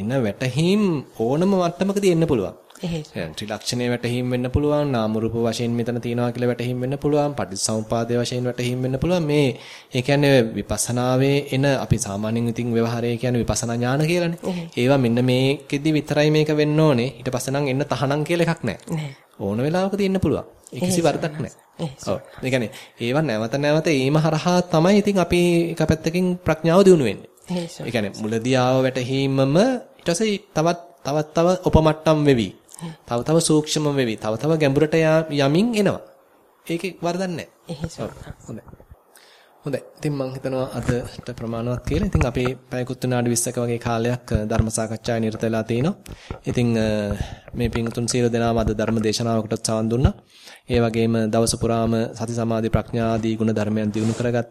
එන වැටහීම් ඕනම මට්ටමකදී එන්න පුළුවන්. එහෙයි. ත්‍රිලක්ෂණයේ වැටහීම් වෙන්න පුළුවන්, නාම රූප වශයෙන් මෙතන තියෙනවා කියලා වැටහීම් වෙන්න පුළුවන්, පටිච්චසමුපාදයේ වශයෙන් වැටහීම් වෙන්න පුළුවන්. මේ ඒ කියන්නේ විපස්සනාවේ එන අපි සාමාන්‍යයෙන් ඉතින් ව්‍යවහාරයේ කියන්නේ විපස්සනා ඥාන කියලානේ. ඒවා මෙන්න මේකෙදි විතරයි මේක වෙන්න ඕනේ. ඊට පස්සේ නම් එන්න තහනම් කියලා එකක් නැහැ. ඕන වෙලාවකදී එන්න පුළුවන්. ඒ කිසි වරදක් නැහැ. ඔව්. ඒ කියන්නේ ඒවා නැවත නැවත ඒම හරහා තමයි ඉතින් අපි එක පැත්තකින් ප්‍රඥාව දිනු වෙන්නේ. ඒ කියන්නේ මුලදී ආව වැටහීමම ඊට පස්සේ තවත් තවත් තව උපමට්ටම් වෙවි. තව තව සූක්ෂම වෙවි. තව තව ගැඹුරට යමින් එනවා. ඒකේ වරදක් නැහැ. හොඳයි. හොඳයි. ඉතින් මම හිතනවා අදට ප්‍රමාණවත් කියලා. ඉතින් අපි පැයකුත් විනාඩි 20ක වගේ කාලයක් ධර්ම සාකච්ඡාවේ නිරත වෙලා තිනවා. ඉතින් මේ පින්තුන් සියලු දෙනාම අද ධර්ම දේශනාවකට සවන් දුන්නා. ඒ වගේම දවස පුරාම සති සමාධි ප්‍රඥා ආදී ගුණ ධර්මයන් දිනු කරගත්තා.